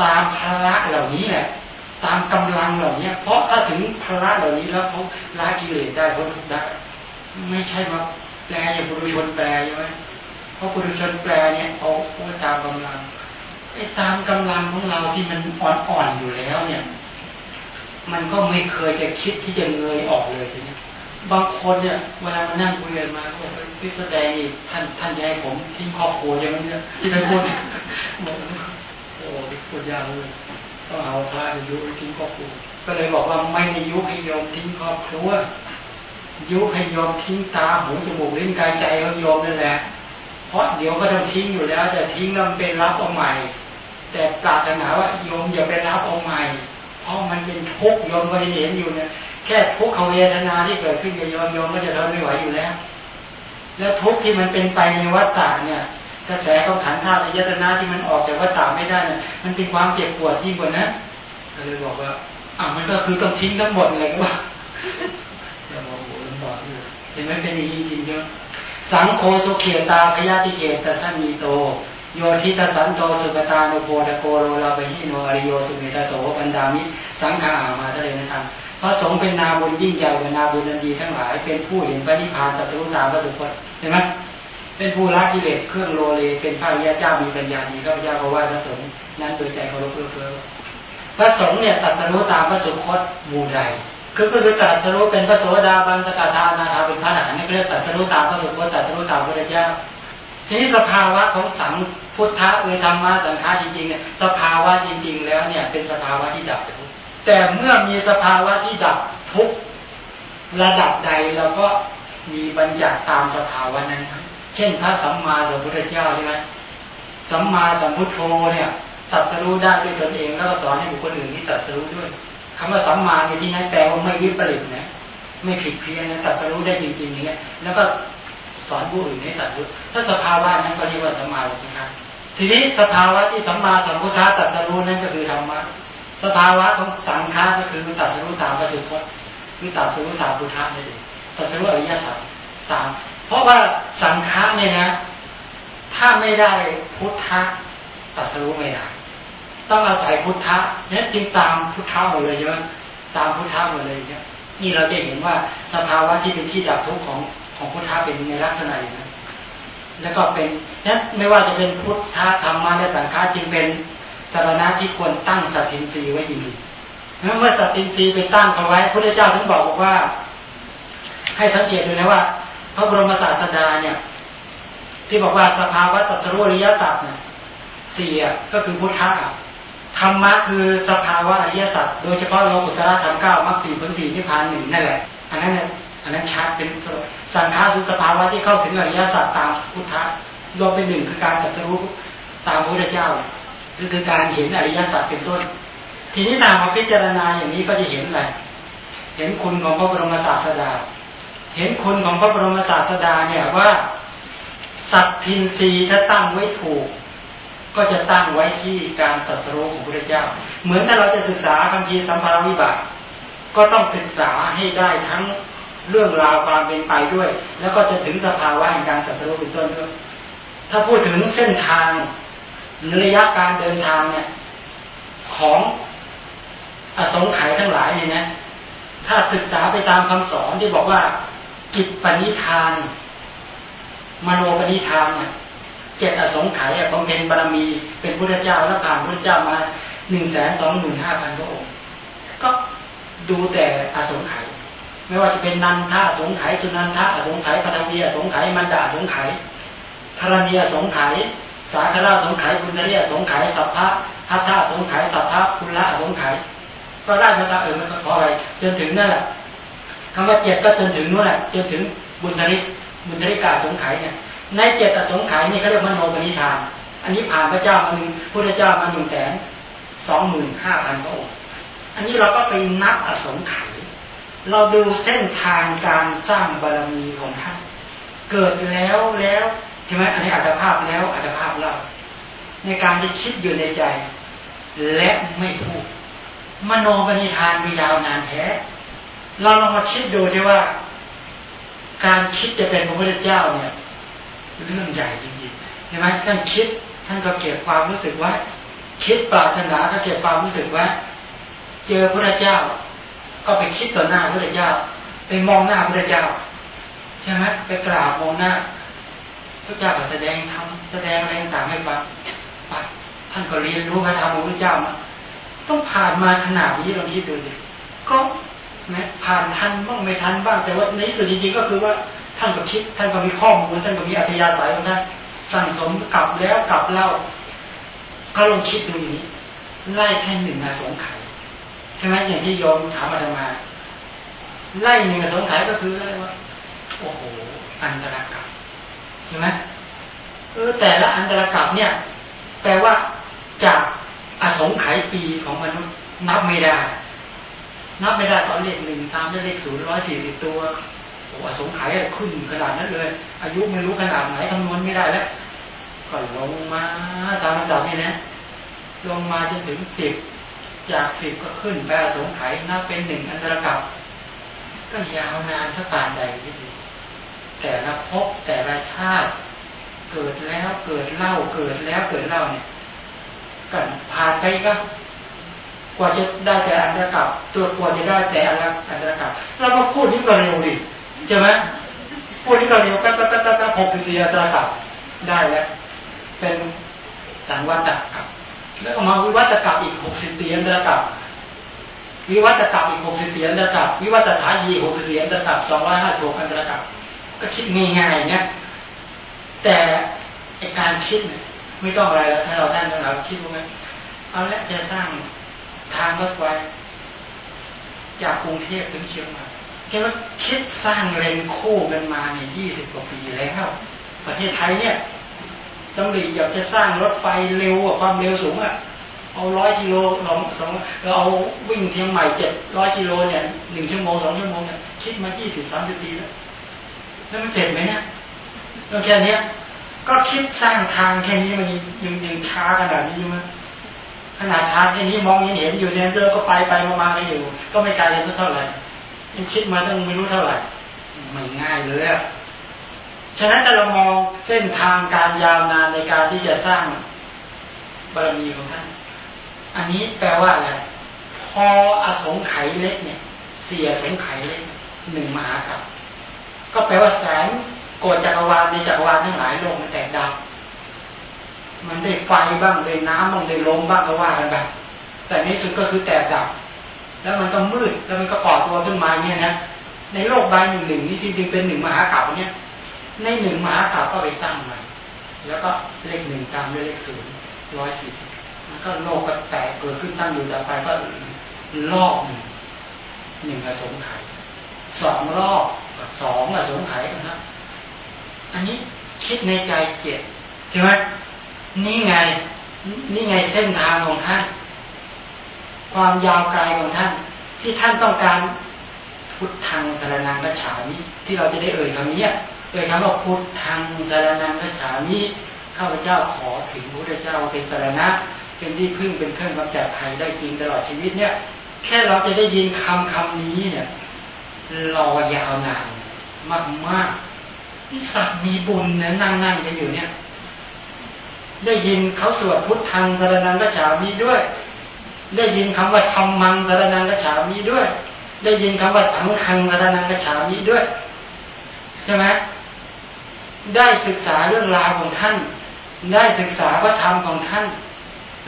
ตามภละเหล่านี้แหละตามกำลังเหล่านี้เพราะถ้าถึงภละเหล่านี้แล้วเขาละกิเลสได้พ้นทุกข์ได้ไม่ใช่มาแปลอย่างบุรุชนแปลใช่ไหมเพราะบุรุชนแปลเนี่ยเขาตามกำลังไอ้ตามกำลังของเราที่มันอ่อนๆอยู่แล้วเนี่ย มันก็ไม่เคยจะคิดที่จะเงยออกเลยทีนี้ บางคนเนี่ยเวลามานั่งคุยกันมาเขาบอกพิสดงท่านท่านยายผมทิ้งครอบครัวอย่างนี้ที่เคยพูดบอกโอ้ที่พูดยากเลยต้องเอาพระยุทิ้งครอบครัวก็เลยบอกว่าไม่ได้ยุให้โยมทิ้งครอบครัวยุให้โยมทิ้งตาหูจมูกลิ้นกายใจของโยมนั่นแหละเพราะเดี๋ยวก็ต้องทิ้งอยู่แล้ว แต่ทิ้งแล้วเป็นรับเอาใหม่ แต่ปรารถนาว่าโยมอย่าไปรับเอาใหม่เพราะมันเป็นทุกข์โยมก็เห็นอยู่เนี่ย แค่ทุกขเวทนาที่เกิดขึ้นกับโยมโยมก็จะทนไม่ไหวอยู่แล้ว แล้วทุกข์ที่มันเป็นไปในวัฏฏะเนี่ย กระแสของขันธ์ธาตุยตนาที่มันออกจากวัฏฏะไม่ได้เนี่ยมันเป็นความเจ็บปวดยิ่งกว่านั้นก็เลยบอกว่าอ่ามันก็คือต้องทิ้งทั้งหมดเลยก็ว่าเราบอกโอ้ลำบากอยู่เห็นไหมเป็นอย่างนี้จริงเยอะสังโฆสุเขตาพยาธิเกตสันมีโตโยทิตสันโตสุกตานุโพตโกโรลาไปหิโนอริโยสุเมตโสปันดามิ สังขามาทะเลนะครับ ระสงฆ์เป็นนาบุญยิ่งใหญ่กว่านาบุญนันดีทั้งหลาย เป็นผู้เห็นพระนิพพานตัสรุตาพระสุคตเห็นไหมเป็นผู้ละกิเลสเครื่องโลเลเป็นพระยาเจ้ามีปัญญาดีข้าพเจ้าเพราะว่าพระสงฆ์นั้นโดยใจเคารพเพื่อเพื่อพระสงฆ์เนี่ยตัดสรู้ตามพระสุคตมูใดคือก็คือตัดสรู้เป็นพระโสดาบันสกัดานาคาเป็นพระหนานี่เรียกตัดสรู้ตามพระสุคตตัดสรู้ตามพระเจ้าทีนี้สภาวะของสังพุทธะเอธรรมะสังขาจริงๆเนี่ยสภาวะจริง ๆ แล้วเนี่ยเป็นสภาวะที่ดับทุ แต่เมื่อมีสภาวะที่ดับทุกระดับใดเราก็มีบัญญัติตามสภาวะนั้น เช่นพระสัมมาสัมพุทธเจ้าใช่ไหมสัมมาสัมพุทโธเนี่ยตัดสรู้ได้ด้วยตนเองแล้วก็สอนให้บุคคลอื่นที่ตัดสรู้ด้วยคำว่าสัมมาในที่นั้นแปลว่าไม่วิปริตนะไม่ผิดเพี้ยนนะตัดสรู้ได้จริงๆอย่างเงี้ยแล้วก็สอนผู้อื่นให้ตัดสรู้ถ้าสภาวะนั้นก็เรียกว่าสัมมาสัมพุทธะทีนี้สภาวะที่สัมมาสัมพุทธะตัดสรู้นั้นก็คือธรรมะ สภาวะของสังขารก็คือตัดสรุตามประสุทธิ์คือตัดสรุตามพุทธะนี่เองตัดสรุอริยสัจสามเพราะว่าสังขารเนี่ยนะ ถ้าไม่ได้พุทธะตัดสรุไม่ได้ต้องอาศัยพุทธะเนี่ยจึงตามพุทธะหมดเลยใช่ไหมตามพุทธะหมดเลยเนี่ยนี่เราจะเห็นว่าสภาวะที่เป็นที่ดับทุกข์ของของพุทธะเป็นในลักษณะอย่างนั้นแล้วก็เป็นนั้นไม่ว่าจะเป็นพุทธะธรรมะและสังขารจึงเป็น สารณะที่ควรตั้งสัตตินรีไว้ดีเมื่อสัตตินรีไปตั้งเอาไว้พระเจ้าถึงบอกบอกว่า ให้สังเกตดูนะว่า พระบรมศาสดาเนี่ย ที่บอกว่าสภาวะตัสรุริยสัจเนี่ยสี่ก็คือพุทธะธรรมะคือสภาวะอริยสัจโดยเฉพาะโลกุตระธรรมเก้ามรรคสี่ผลสี่นิพพานหนึ่งนั่นแหละ อันนั้นอันนั้นชัดเป็นสังขารคือสภาวะที่เข้าถึงอริยสัจตามพุทธะรวมเป็นหนึ่งคือการตัสรู้ตามพระเจ้า คือคือการเห็นอริยสัจเป็นต้น ทีนี้ตามมาพิจารณาอย่างนี้ก็จะเห็นอะไรเห็นคุณของพระบรมศาสดา เห็นคุณของพระบรมศาสดาเนี่ยว่า สัตทินรีถ้าตั้งไว้ถูก ก็จะตั้งไว้ที่การตรัสรู้ของพระเจ้า เหมือนถ้าเราจะศึกษาคำพีสัมภารวิบากก็ต้องศึกษาให้ได้ทั้งเรื่องราวความเป็นไปด้วย แล้วก็จะถึงสภาวะแห่งการตรัสรู้เป็นต้นด้วย ถ้าพูดถึงเส้นทาง ระยะการเดินทางเนี่ย ของอสงไขยทั้งหลายเนี่ยนะถ้าศึกษาไปตามคำสอนที่บอกว่าจิตปณิธาน มโนปณิธานเนี่ยเจ็ดอสงไขยบำเพ็ญบารมีเป็นพุทธเจ้าแล้วผ่านพุทธเจ้ามาหนึ่งแสนสองหมื่นห้าพันพระองค์ก็ดูแต่อสงไขยไม่ว่าจะเป็นนันทาสงไขยสุนันทาสงไขยปฐวีอสงไขยมันดาสงไขยธรณีอสงไขย สาคราสงไขยบุญเรียสงไขยสัพพะทัตถาสงไขยสัพพะคุณละสงไขยก็ได้มาตาเออมันก็พออะไรจนถึงนั่นแหละคำว่าเจ็ดก็จนถึงนู่นแหละจนถึงบุญทริบุญทริกาสงไขยเนี่ยในเจ็ดอสงไขยนี่เขาเรียกมโนปณิธาน อันนี้ผ่านพระเจ้ามาหนึ่งพระเจ้ามาหนึ่งแสนสองหมื่นห้าพันพระองค์อันนี้เราก็ไปนับอสงไขยเราดูเส้นทางการสร้างบารมีของท่านเกิดแล้วแล้ว ใช่ไหมอันนี้อาจจะภาพแล้วอาจจะภาพเล่าในการที่คิดอยู่ในใจ และไม่พูดมโนปณิธานมียาวนานแท้ เราลองมาคิดดูที่ว่า การคิดจะเป็นพระพุทธเจ้าเนี่ยเรื่องใหญ่จริงๆใช่ไหมท่านคิดท่านก็เก็บความรู้สึกไว้คิดปรารถนาก็เก็บความรู้สึกไว้เจอพระเจ้า ก็ไปคิดต่อหน้าพระเจ้า ไปมองหน้าพระเจ้าใช่ไหมไปกราบมองหน้า พระเจ้าก็แสดงทำแสดงอะไรต่างให้ฟังปัดท่านก็เรียนรู้พระธรรมของพระเจ้ามาต้องผ่านมาขนาดนี้ลองคิดดูสิก็แม้ผ่านทันบ้างไม่ทันบ้างแต่ว่าในสุดจริงๆก็คือว่าท่านก็คิดท่านก็มีข้อมูลท่านก็มีอัธยาศัยของท่านสั่งสมกลับแล้วกลับเล่า ก็ลองคิดดูอย่างนี้ไล่แค่หนึ่งอสงไขยใช่ไหมอย่างที่โยมถามอาตมาไล่หนึ่งอสงไขยก็คืออะไรวะโอ้โหอันตรกับ ใช่ไหมเออแต่ละอันตรกับเนี่ย แปลว่าจากอสงไขยปีของมนุษย์นับไม่ได้ นับไม่ได้ตอนเลขหนึ่งตามด้วยเลขศูนย์ร้อยสี่สิบตัวโอ้อสงไขยขึ้นขนาดนั้นเลย อายุไม่รู้ขนาดไหนคำนวณไม่ได้แล้วก็ลงมาตามลำดับนี่นะลงมาจนถึงสิบจากสิบก็ขึ้นไปอสงไขยนับเป็นหนึ่งอันตรกับก็ยาวนานถ้าปานใดที่ดี แต่ละภพแต่ละชาติ เกิดแล้วเกิดเล่าเกิดแล้วเกิดเล่าเนี่ยกันผ่านไปก็กว่าจะได้แต่อันตรกับตัวกว่าจะได้แต่อันอันตรกับเราก็พูดนี่ก็เร็วดิใช่ไหมพูดนี่ก็เร็วแป๊บแป๊บแป๊บแป๊บหกสิบสี่อันตรกับได้แล้ว เป็นสังวัตกับแล้วก็มาวิวัตกับอีกหกสิบเตียนตรกับวิวัตกับอีกหกสิบเตียนระกับวิวัตถายีหกสิบเตียนระกับสองร้อยห้าสิบหกอันตรกับ คิดง่ายๆเนี่ยแต่ไอการคิดเนี่ยไม่ต้องอะไรแล้วถ้าเราได้เราคิดว่าเอาละจะสร้างทางรถไฟจากกรุงเทพถึงเชียงใหม่แค่ว่าคิดสร้างเรนคู่กันมาเนี่ยยี่สิบกว่าปีแล้วประเทศไทยเนี่ยต้องดีอยากจะสร้างรถไฟเร็วความเร็วสูงอะเอาร้อยกิโลลองสองเราเอาวิ่งเชียงใหม่เจ็ดร้อยกิโลเนี่ยหนึ่งชั่วโมงสองชั่วโมงเนี่ยคิดมายี่สิบสามสิบปีแล้ว แล้วมันเสร็จไหมเนี่ยต้องแค่นี้ก็คิดสร้างทางแค่นี้มันยังยังช้าขนาดนี้อยู่มั้ยขนาดทางแค่นี้มองยังเห็นอยู่เนี่ยเราก็ไปไปมาๆกันอยู่ ก็ไม่ไกลเลยเท่าไหร่ยังคิดมาต้องไม่รู้เท่าไหร่ไม่ง่ายเลยอะฉะนั้นถ้าเรามองเส้นทางการยาวนานในการที่จะสร้างบารมีของท่านอันนี้แปลว่าอะไรพออสงไขยเล็กเนี่ยเสียสงไขยเล็กหนึ่งมหากับ ก็แปลว่าแสนโกดจักรวาลในจักรวาลทั้งหลายโลกมันแตกดับมันได้ไฟบ้างได้น้ำบ้างได้ลมบ้างก็ว่ากันไปแต่ในสุดก็คือแตกดับ แล้วมันก็มืดแล้วมันก็ก่อตัวขึ้นมาเนี่ยนะในโลกใบหนึ่งหนึ่งนี่จริงๆเป็นหนึ่งมหากับเนี่ยในหนึ่งมหาถาก็ไปตั้งใหม่แล้วก็เลขหนึ่งตามด้วยเลขศูนย์ร้อยสี่สิบมันก็โลกก็แตกเกิดขึ้นตั้งอยู่ต่อไปก็รอบหนึ่งหนึ่งอสงไขย สองรอบสองอสงไขยนะอันนี้คิดในใจเจ็ดใช่ไหมนี่ไง นี่ไงเส้นทางของท่าน ความยาวไกลของท่าน ที่ท่านต้องการพุทธังสารนังกระฉามิที่เราจะได้เอ่ยคำนี้โดยคำว่าพุทธังสารนังกฉามิข้าพเจ้าขอถึงพระเจ้าเป็นสารณะ เป็นที่พึ่งเป็นเครื่องกำจัดภัยได้จริงตลอดชีวิตเนี่ย แค่เราจะได้ยินคำคำนี้เนี่ย รอยาวนานมากมากนี่สัตว์มีบุญเนี่ยนั่งนั่งกันอยู่เนี่ย ได้ยินเขาสวดพุทธังสารนังกระฉามิด้วย ได้ยินคำว่าธรรมังสารนังกระฉามิด้วย ได้ยินคำว่าสังฆังสารนังกระฉามิด้วยใช่ไหมได้ศึกษาเรื่องราวของท่าน ได้ศึกษาพระธรรมของท่าน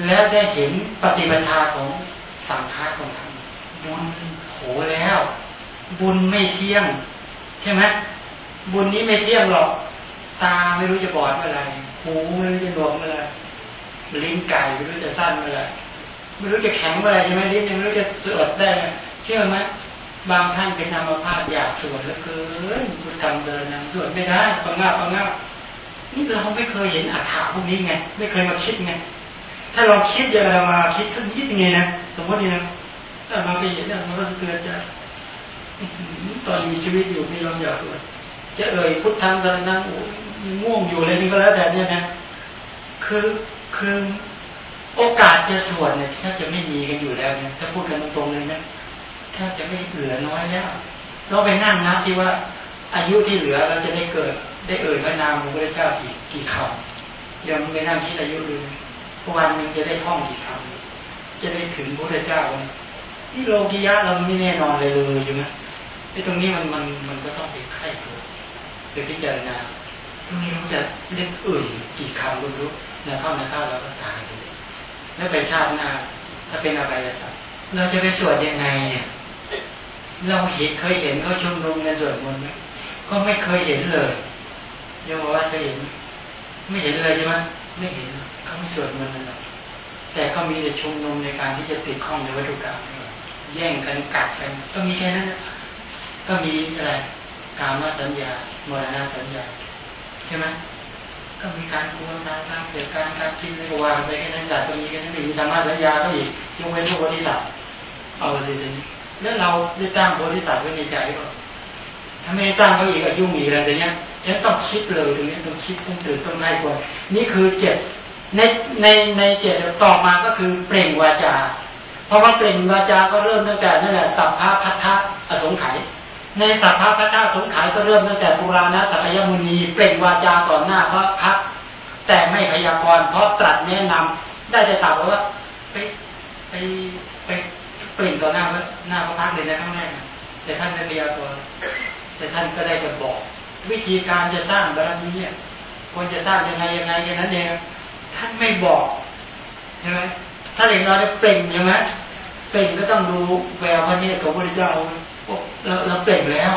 และได้เห็นปฏิบัติของสังฆาของท่านบุญโหแล้ว บุญไม่เที่ยง ใช่ไหมบุญนี้ไม่เที่ยงหรอก ตาไม่รู้จะบอดเมื่อไรหูไม่รู้จะหนวกเมื่อไรลิ้นไก่ไม่รู้จะสั้นเมื่อไรไม่รู้จะแข็งเมื่อไรใช่ไหมลิ้นยังไม่รู้จะสวดได้เชื่อไหมบางท่านเป็นนามภาพอยากสวดเหลือเกินพุทธรรมเดินนะสวดไม่ได้ปังงาปังงานี่เราไม่เคยเห็นอัฏฐาพวกนี้ไง ไม่เคยมาคิดไงถ้าลองคิดอย่างไรามาคิดสักนิดไงนะสมมตินะถ้ามาไปเห็นเนี่ยมันก็เตือนจะ ตอนมีชีวิตอยู่ไม่ยอมอยากสวดจะเอ่ยพุทธังกันนั่งง่วงอยู่เลยนี่ก็แล้วแต่เนี่ยนะ คือคือโอกาสจะสวดเนี่ยแทบจะไม่มีกันอยู่แล้วเนี่ยถ้าพูดกันตรงๆเลยนะแทบจะไม่เหลือน้อยแล้วเราไปนั่งนับที่ว่า อายุที่เหลือเราจะได้เกิด ได้เอ่ยพระนามของพระเจ้ากี่กี่คำยังไปนั่งคิดอายุดูวันหนึ่งจะได้ท่องกี่คำจะได้ถึงพระเจ้านี่โลกิยะเราไม่แน่นอนเลยเลยอยู่นะ ไอ้ตรงนี้มันมันมันก็ต้องไปไข้ตัวไปพิจารณาไม่รู้จะเรียกเอ่ยกี่คำรู้นะเข้านะเข้าเราก็ตายเลยแล้วไปชาติหน้าถ้าเป็นอะไรสัตว์เราจะไปสวดยังไงเนี่ย เราเห็นเคยเห็นเขาชุมนุมกันสวดมนต์ไหมก็ไม่เคยเห็นเลยยังบอกว่าเคยเห็น ไม่เห็นเลยใช่ไหมไม่เห็นเขาไม่สวดมนต์กันหรอกแต่ก็มีแต่ชุมนุมในการที่จะติดข้องในวัตถุกรรมแย่งกันกัดกันก็มีแค่นั้น ก็มีอะไรกามาสัญญามรณะสัญญาใช่ไหมก็มีการกลัวการการเกิดการการคิดในกวางไปแค่นั้นสัตว์ก็มีแค่นั้นมีธรรมะสัญญาก็อีกยกเว้นพวกบริษัทเอาสิทีนี้แล้วเราได้ตั้งบริษัทไว้ในใจว่าถ้าไม่ได้ตั้งก็อีกอายุมีอะไรแต่เนี้ยฉันต้องคิดเลยตรงนี้ต้องคิดต้องตื่นต้องไล่ก่อนนี่คือเจ็ดในในในเจ็ดต่อมาก็คือเปล่งวาจา เพราะว่าเปล่งวาจาก็เริ่มตั้งแต่นั่นแหละสัพพะพัทธะอสงไขย ในสัพพะพระเจ้าสงขายก็เริ่มตั้งแต่ปุราณสักยมุนีเปล่งวาจาก่อนหน้าพระพักแต่ไม่พยากรณ์เพราะตรัสแนะนำได้แต่ตรัสว่าไปไปไปเปล่งต่อหน้าหน้าพระพักเลยนะข้างแรกแต่ท่านไม่พยากรณ์แต่ท่านก็ได้จะบอก วิธีการจะสร้างบารมีเนี่ยควรจะสร้างยังไงยังไงแค่นั้นเองท่านไม่บอกใช่ไหมถ้าเห็นเราจะเปล่งใช่ไหมเปล่งก็ต้องดูแววพระเนตรของพระเจ้า เราเราเปล่งแล้ว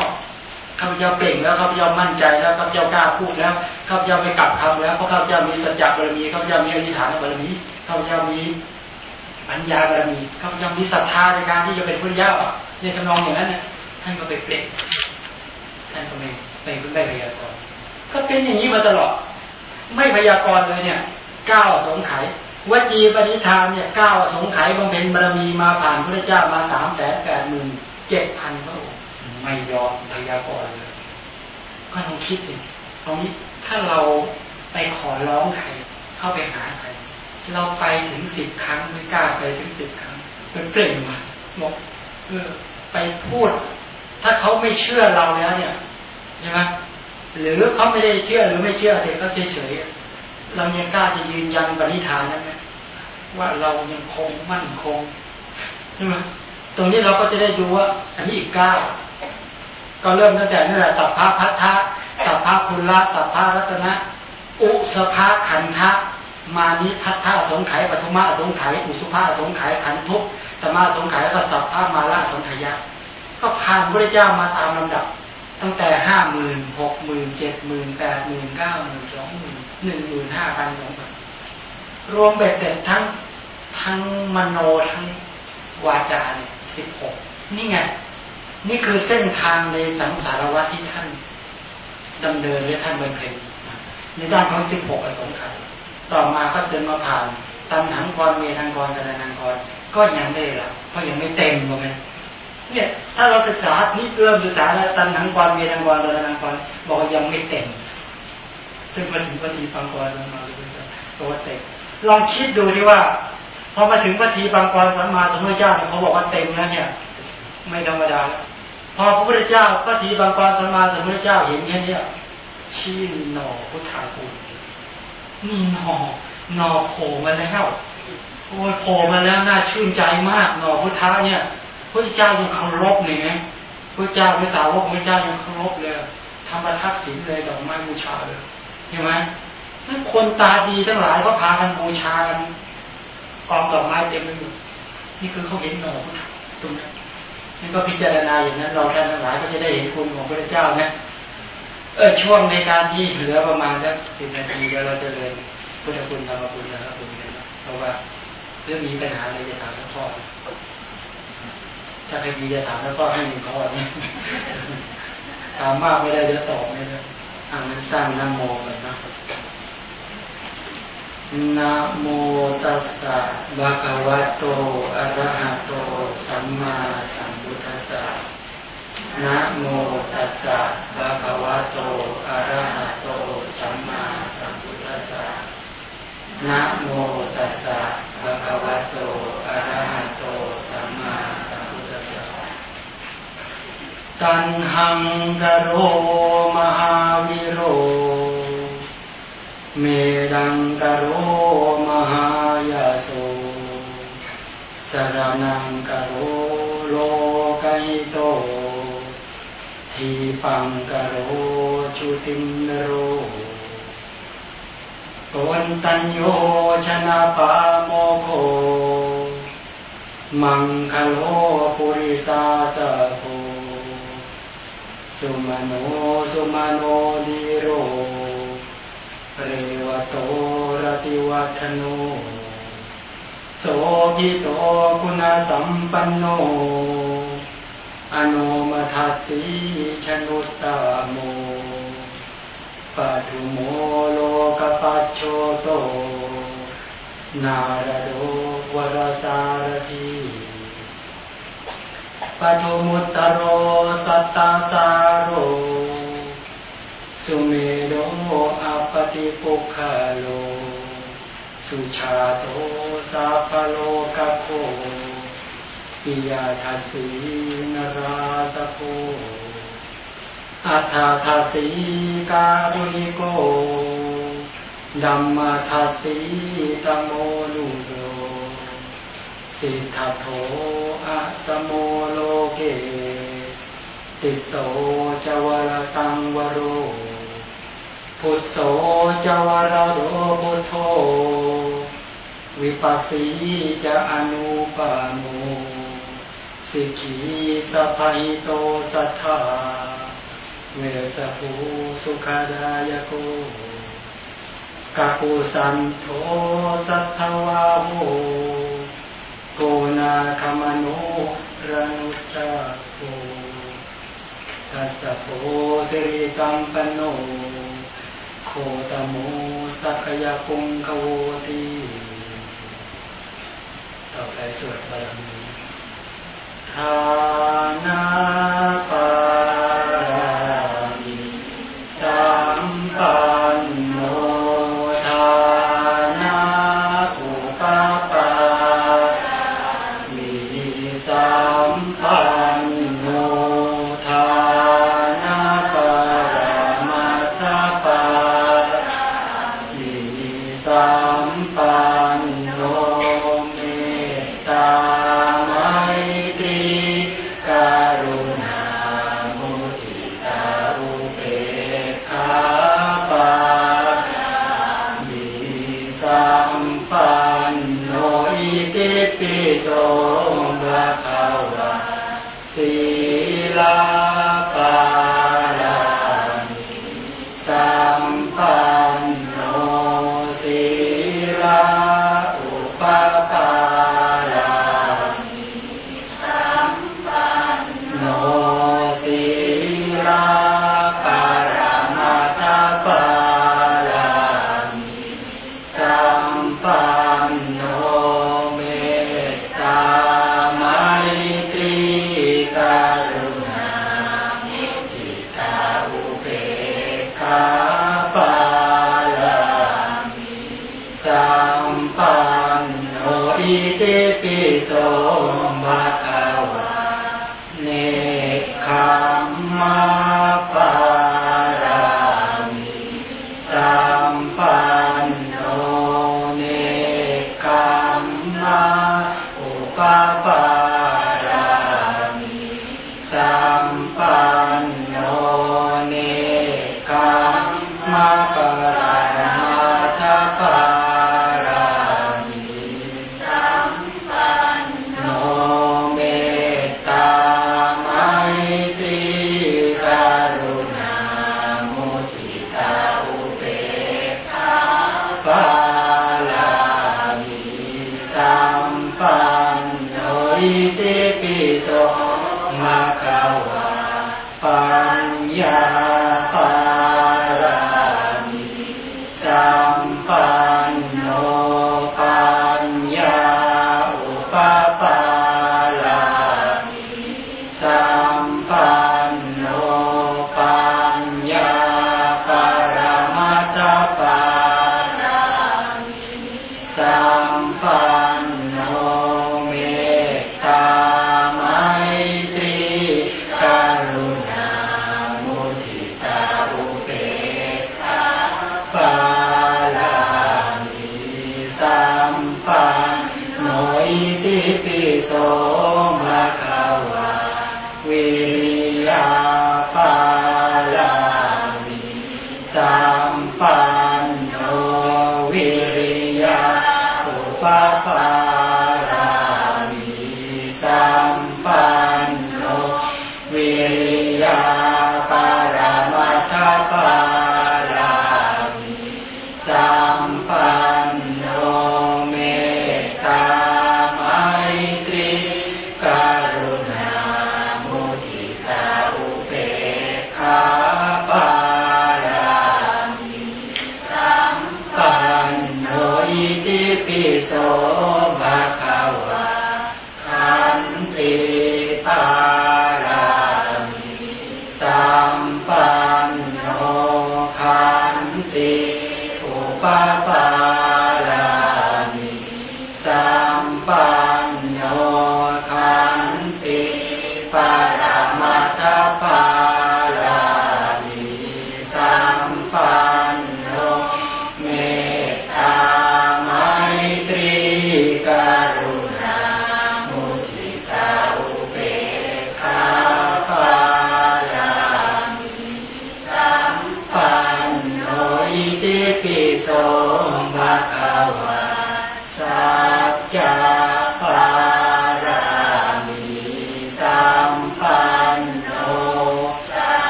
ข้าพเจ้าเปล่งแล้วข้าพเจ้ามั่นใจแล้วข้าพเจ้ากล้าพูดแล้วข้าพเจ้าไม่กลับคำแล้วเพราะข้าพเจ้ามีสัจจะบารมีข้าพเจ้ามีอธิษฐานบารมีข้าพเจ้ามีปัญญาบารมีข้าพเจ้ามีศรัทธาในการที่จะเป็นพระเจ้าในทำนองอย่างนั้นเนี่ยท่านก็ไปเปล่งท่านก็ไม่ไม่ไม่พยากรณ์ก็เป็นอย่างนี้มาตลอด ไม่พยากรณ์เลยเนี่ยก้าวสงไขวจีปณิธานเนี่ยก้าวสงไขบำเพ็ญบารมีมาผ่านพระเจ้ามาสามแสนแปดหมื่น เจ็ดพันพระองค์ไม่ยอมพยากรณ์เลยก็ลองคิดดิตรงนี้ถ้าเราไปขอร้องใครเข้าไปหาใครเราไปถึงสิบครั้งไม่กล้าไปถึงสิบครั้งเป็นเปล่งมาบอกเออไปพูด ถ้าเขาไม่เชื่อเราแล้วเนี่ยใช่ไหมหรือเขาไม่ได้เชื่อหรือไม่เชื่อแต่เขาเฉยๆเรายังกล้าจะยืนยันปณิธานนั้นไหมว่าเรายังคงมั่นคงใช่ไหม ตรงนี้เราก็จะได้ดูว่าอันนี้อีกเก้าก็เริ่มตั้งแต่นั่แหละสัพพะพัทธะสัพพะพุลละสัพพะรัตนะอุสภะขันธะมานิพัทธะสงไขปฐมะสงไขอุสุภะสงไขขันทุกตมาสงไขแล้วก็สัพพะมาละสงไขยะ ก็ผ่านพระเจ้ามาตามลำดับ ตั้งแต่ห้าหมื่นหกหมื่นเจ็ดหมื่นแปดหมื่นเก้าหมื่นสองหมื่นหนึ่งหมื่นห้าพันสองพันรวมเบ็ดเสร็จทั้งทั้งมโนทั้ง วาจาเนี่ยสิบหกนี่ไง นี่คือเส้นทางในสังสารวัฏที่ท่านดำเนินและท่านบำเพ็ญในด้านของสิบหกอสงไขยต่อมาก็เดินมาผ่านตันหังกรเมทังกรสนานังกรก็ยังได้ละเพราะยังไม่เต็มถูกไหมเนี่ย ถ้าเราศึกษานี่เริ่มศึกษาแล้วตันหังกรเมทังกรสนานังกรบอกว่ายังไม่เต็มซึ่งมาถึงปฏิปังกรมาเลยก็ว่าเต็มลองคิดดูที่ว่า พอมาถึงพระทีบางกรสัมมาสัมพุทธเจ้าเนี่ยเขาบอกว่าเต็มแล้วเนี่ย ไม่ธรรมดาพอพระพุทธเจ้าพระทีบางกรสัมมาสัมพุทธเจ้าเห็นแค่นี้ชี้หนอพุทธาคุณนี่หนอหนอโผล่มาแล้วโอ้ยโผล่มาแล้วน่าชื่นใจมากหนอพุทธะเนี่ยพระเจ้ายังเคารพเลยนะพระเจ้าพระสาวกพระเจ้ายังเคารพเลยทำประทักษิณเลยดอกไม้บูชาเลยเห็นไหมนั่นคนตาดีทั้งหลายก็พากันบูชากัน กองดอกไม้เต็มไปหมดนี่คือเขาเห็นหนอพุทธตรงนั้นนี่ก็พิจารณาอย่างนั้นเราท่านทั้งหลายก็จะได้เห็นคุณของพระเจ้านะเออช่วงในการที่เหลือประมาณสักสิบนาทีเดี๋ยวเราจะเรียพุทธคุณธรรมคุณนะครับคุณกันเพราะว่าเรื่องมีปัญหาอะไรจะถามสักข้อถ้าใครมีจะถามแล้วก็ให้หนึ่งข้อนี่ยถามมากไม่ได้จะตอบไม่ได้อ่ามันสร้างน้ำโมกันนะ นะโมตัสสะบะคะวะโต อะระหะโต สัมมาสัมพุทธัสสะนะโมตัสสะบะคะวะโต อะระหะโต สัมมาสัมพุทธัสสะนะโมตัสสะภะคะวะโต อะระหะโต สัมมาสัมพุทธัสสะตันหังกโรมหาวิโร เมดังกโรมหายาโสสรนังกโรโลกหิโต ทีปังกโรจุตินโรตนตัญโยชนะปาโมโค มังคโลปุริสาตโพสุมาโน สุมาโนดีโร เรวโตรติวัฒโนโสภิโตคุณสัมปันโน อนุมัทัสสีชนุตตโมปัทุโมโลกปัจโชโต นารโดวรสารทีปทุมุตตโรสัตตาสาโร สุเม ติปุคาโล สุชาโตสาพโลกโคปิยาทัสสีนราสโคอัฏฐทัสสีการุณิโกดัมมาทัสสีตโมลุโดสิทธโธอะสโมโลเกติโสจวรตังวโร พุทโสจวารโดพุทโธวิปัสสีจะอนุปาโมสิกีสะพหิโตสัทธาเวสภูสุขดายโกกาปุสันโทสัทธวาโหโกนาคมโนรนุจาโกตัสสะโพสิริสัมปันโน โคตโมสักยาคงกโวตีต่อไปสวดบารมีทานาปา โส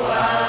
ะ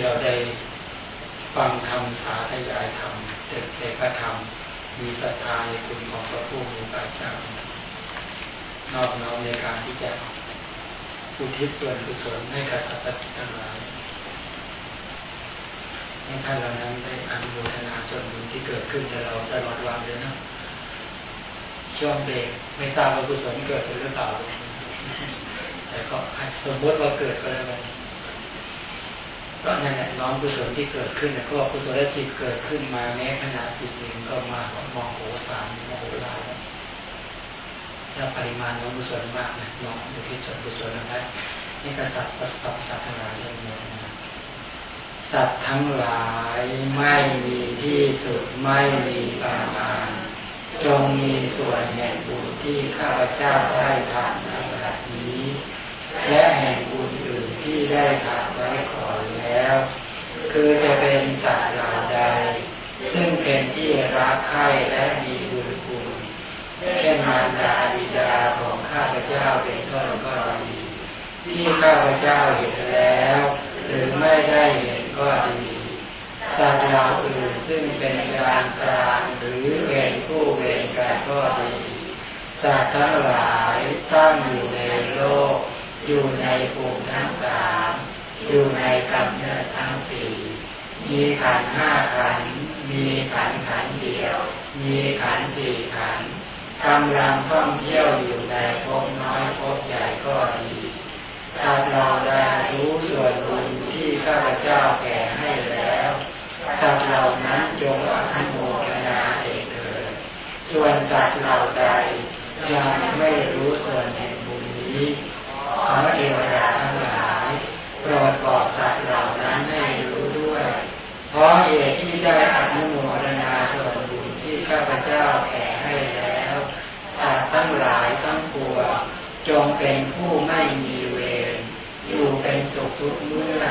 ที่เราได้ฟังคำสาธยายธรรมเติดในพระธรรม มีศรัทธาในคุณของพระผู้มีพระเจ้านอบน้อมในการที่จะอุทิศส่วนกุศลให้กับสรรพสัตว์ทั้งหลายให้ท่านเหล่านั้นได้อนุโมทนาส่วนบุญที่เกิดขึ้นกับเราตลอดวันเลยนะช่วงเบรกไม่ทราบว่ากุศลเกิดหรือเปล่าแต่ก็สมมติว่าเกิดก็แล้วกัน ก็นั่นแหละน้อมกุศลที่เกิดขึ้นก็กุศลจิตเกิดขึ้นมาแม้ขณะจิตหนึ่งก็มามองโหสารมโหฬารถ้าปริมาณน้อมกุศลมากนะน้อมอยู่ที่ส่วนกุศลนะครับนี่กษัตริย์ประสัตสัตว์หลายเรื่องนี้นะสัตว์ทั้งหลายไม่มีที่สุดไม่มีประมาณจงมีส่วนแห่งบุญที่ข้าพเจ้าได้ทำในบัดนี้ และแห่งบุญอื่นที่ได้ทำไว้ก่อน แล้ว คือจะเป็นสัตว์เหล่าใด ซึ่งเป็นที่รักใคร่และมีบุญคุณเช่นมารดาบิดาของข้าพเจ้าเป็นต้นก็ดีที่ข้าพเจ้าเห็นแล้ว หรือไม่ได้เห็นก็ดีสัตว์เหล่าอื่นซึ่งเป็นกลางกลางหรือเป็นผู้เวรกันก็ดีสัตว์ทั้งหลายตั้งอยู่ในโลก อยู่ในภูมิทั้งสาม อยู่ในกำเนิดทั้งสี่มีขันห้าขัน มีขันขันเดียว มีขันสี่ขันกำลังท่องเที่ยวอยู่ในภพน้อยภพใหญ่ก็ดีสัตว์เราได้รู้ส่วนบุญที่ข้าพเจ้าแก่ให้แล้วสัตว์เหล่านั้นจงอนุโมทนาเองเถิดส่วนสัตว์เหล่าใดยังไม่รู้ส่วนแห่งบุญนี้ขอเทวดาทั้งหลายโป รดบอกสัตว์เหล่านั้นให้รู้ด้วย เพราะเหตุที่ได้อนุโมทนาส่วนบุญที่ข้าพเจ้าแก่ให้แล้ว สัตว์ทั้งหลายทั้งปวงจงเป็นผู้ไม่มีเวรอยู่เป็นสุขทุกเมื่อ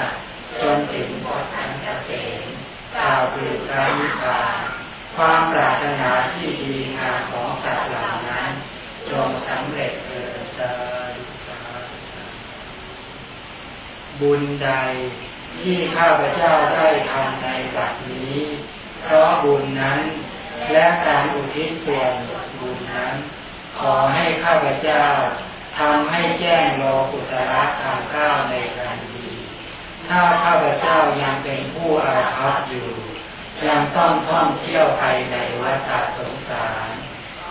จนถึงวัฏอันเกษมกล่าวคือพระนิพพานความปรารถนาที่ดีงามของสัตว์เหล่านั้น จงสำเร็จเถิดสาธุสาธุสาธุ บุญใดที่ข้าพเจ้าได้ทำในบัดนี้ เพราะบุญนั้นและการอุทิศส่วนบุญนั้น ขอให้ข้าพเจ้าทำให้แจ้งโลกุตระทางก้าวในทันทีถ้าข้าพเจ้ายังเป็นผู้อาภัพอยู่ ยังต้องท่องเที่ยวไปในวัฏสงสาร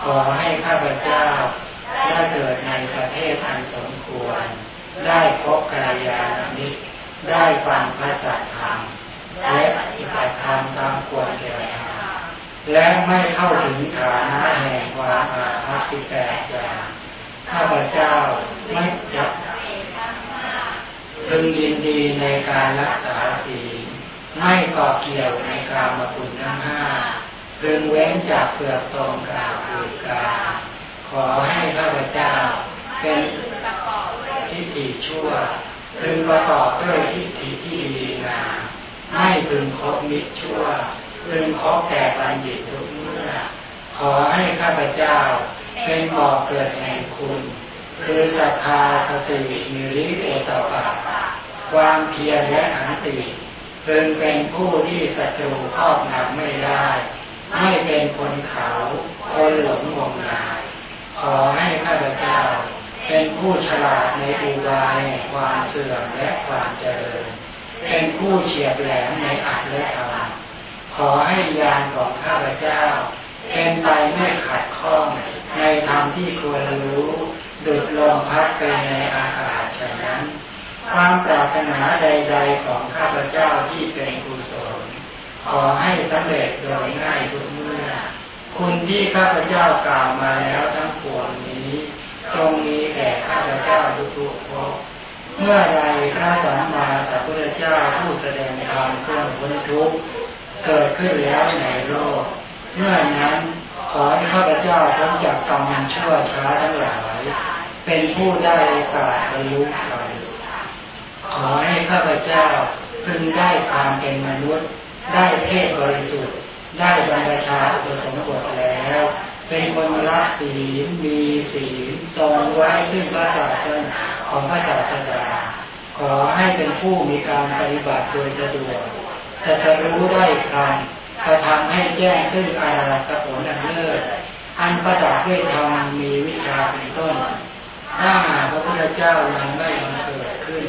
ขอให้ข้าพเจ้าได้เกิดในประเทศอันสมควร ได้พบกัลยาณมิตรได้ฟังพระสัทธรรมและปฏิบัติธรรมตามควรแก่ธรรมและไม่เข้าถึงฐานะแห่งความอาภัพสิแปดอย่างข้าพเจ้าไม่จะพึงยินดีในการรักษาศีลไม่เกาะเกี่ยวในกามคุณทั้งห้าพึงเว้นจากเปลือกตรงกล่าวคือกาขอให้ข้าพเจ้าเป็น ทิฏฐิชั่วพึงประกอบด้วยทิฏฐิที่ดีงามไม่พึงคบมิตรชั่วพึงคบแต่บัณฑิตทุกเมื่อ ขอให้ข้าพเจ้าเป็นบ่อเกิดแห่งคุณ คือศรัทธาสติมิริโอตปะความเพียรและขันติเพิ่งเป็นผู้ที่ศัตรูครอบงำไม่ได้ ไม่เป็นคนเขา คนหลงงมงาย ขอให้ เป็นผู้ฉลาดในอุบายความเสื่อมและความเจริญ เป็นผู้เฉียบแหลมในอัตและธรรมขอให้ญาณของข้าพเจ้าเป็นไปไม่ขัดข้องในธรรมที่ควรรู้ดุดลมพัดไปในอากาศฉะนั้น ความปรารถนาใด ๆของข้าพเจ้าที่เป็นกุศลขอให้สำเร็จโดยง่ายทุกเมื่อ คุณที่ข้าพเจ้ากล่าวมาแล้วทั้งปวงนี้ ทรงมีแก่ข้าพเจ้าทุกๆภพเมื่อใดพระสัมมาสัมพุทธเจ้าผู้แสดงธรรมเครื่องพ้นทุกข์เกิดขึ้นแล้วในโลก เมื่อนั้นขอให้ข้าพเจ้าพ้นจากกรรมชั่วช้าทั้งหลาย เป็นผู้ได้โอกาสบรรลุธรรมขอให้ข้าพเจ้าพึงได้ความเป็นมนุษย์ ได้เพศบริสุทธิ์ ได้บรรพชาอุปสมบทแล้ว เป็นคนรักศีลมีศีลทรงไว้ซึ่งพระศาสนาของพระศาสดาขอให้เป็นผู้มีการปฏิบัติโดยสะดวกแต่จะรู้ได้คำกระทำให้แจ้งซึ่งอารักผลอันเลิศอันประดับด้วยธรรมมีวิชาเป็นต้น ถ้าหากพระพุทธเจ้ายังไม่บังเกิดขึ้น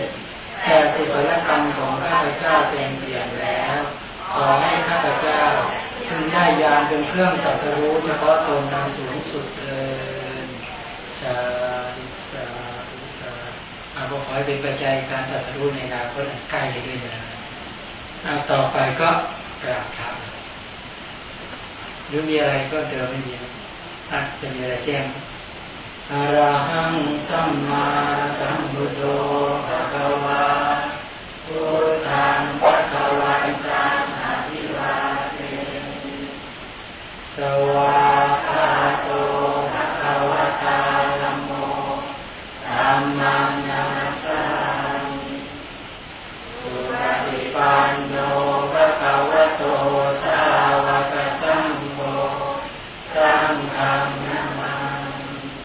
แต่กุศลกรรมของข้าพเจ้าเต็มเปี่ยมแล้ว ขอให้ข้าพเจ้า พึงได้ยานเป็นเครื่องตัดสู้เฉพาะตนนั้นสูงสุดเลยสาธุสาธุสาธุอาขอให้เป็นปัจจัยการตัดสู้ในอนาคตใกล้ด้วยนะเอาต่อไปก็กราบครับหรือมีอะไรก็เจอไม่มีอาจจะมีอะไรแจ้งอรหังสัมมาสัมพุทโธภะคะวาพุทธัง วากขาโตภะคะวะตาธัมโมธัมมันาสามิสุปฏิปันโนภะคะวะโตสาวกสังโฆสังฆัง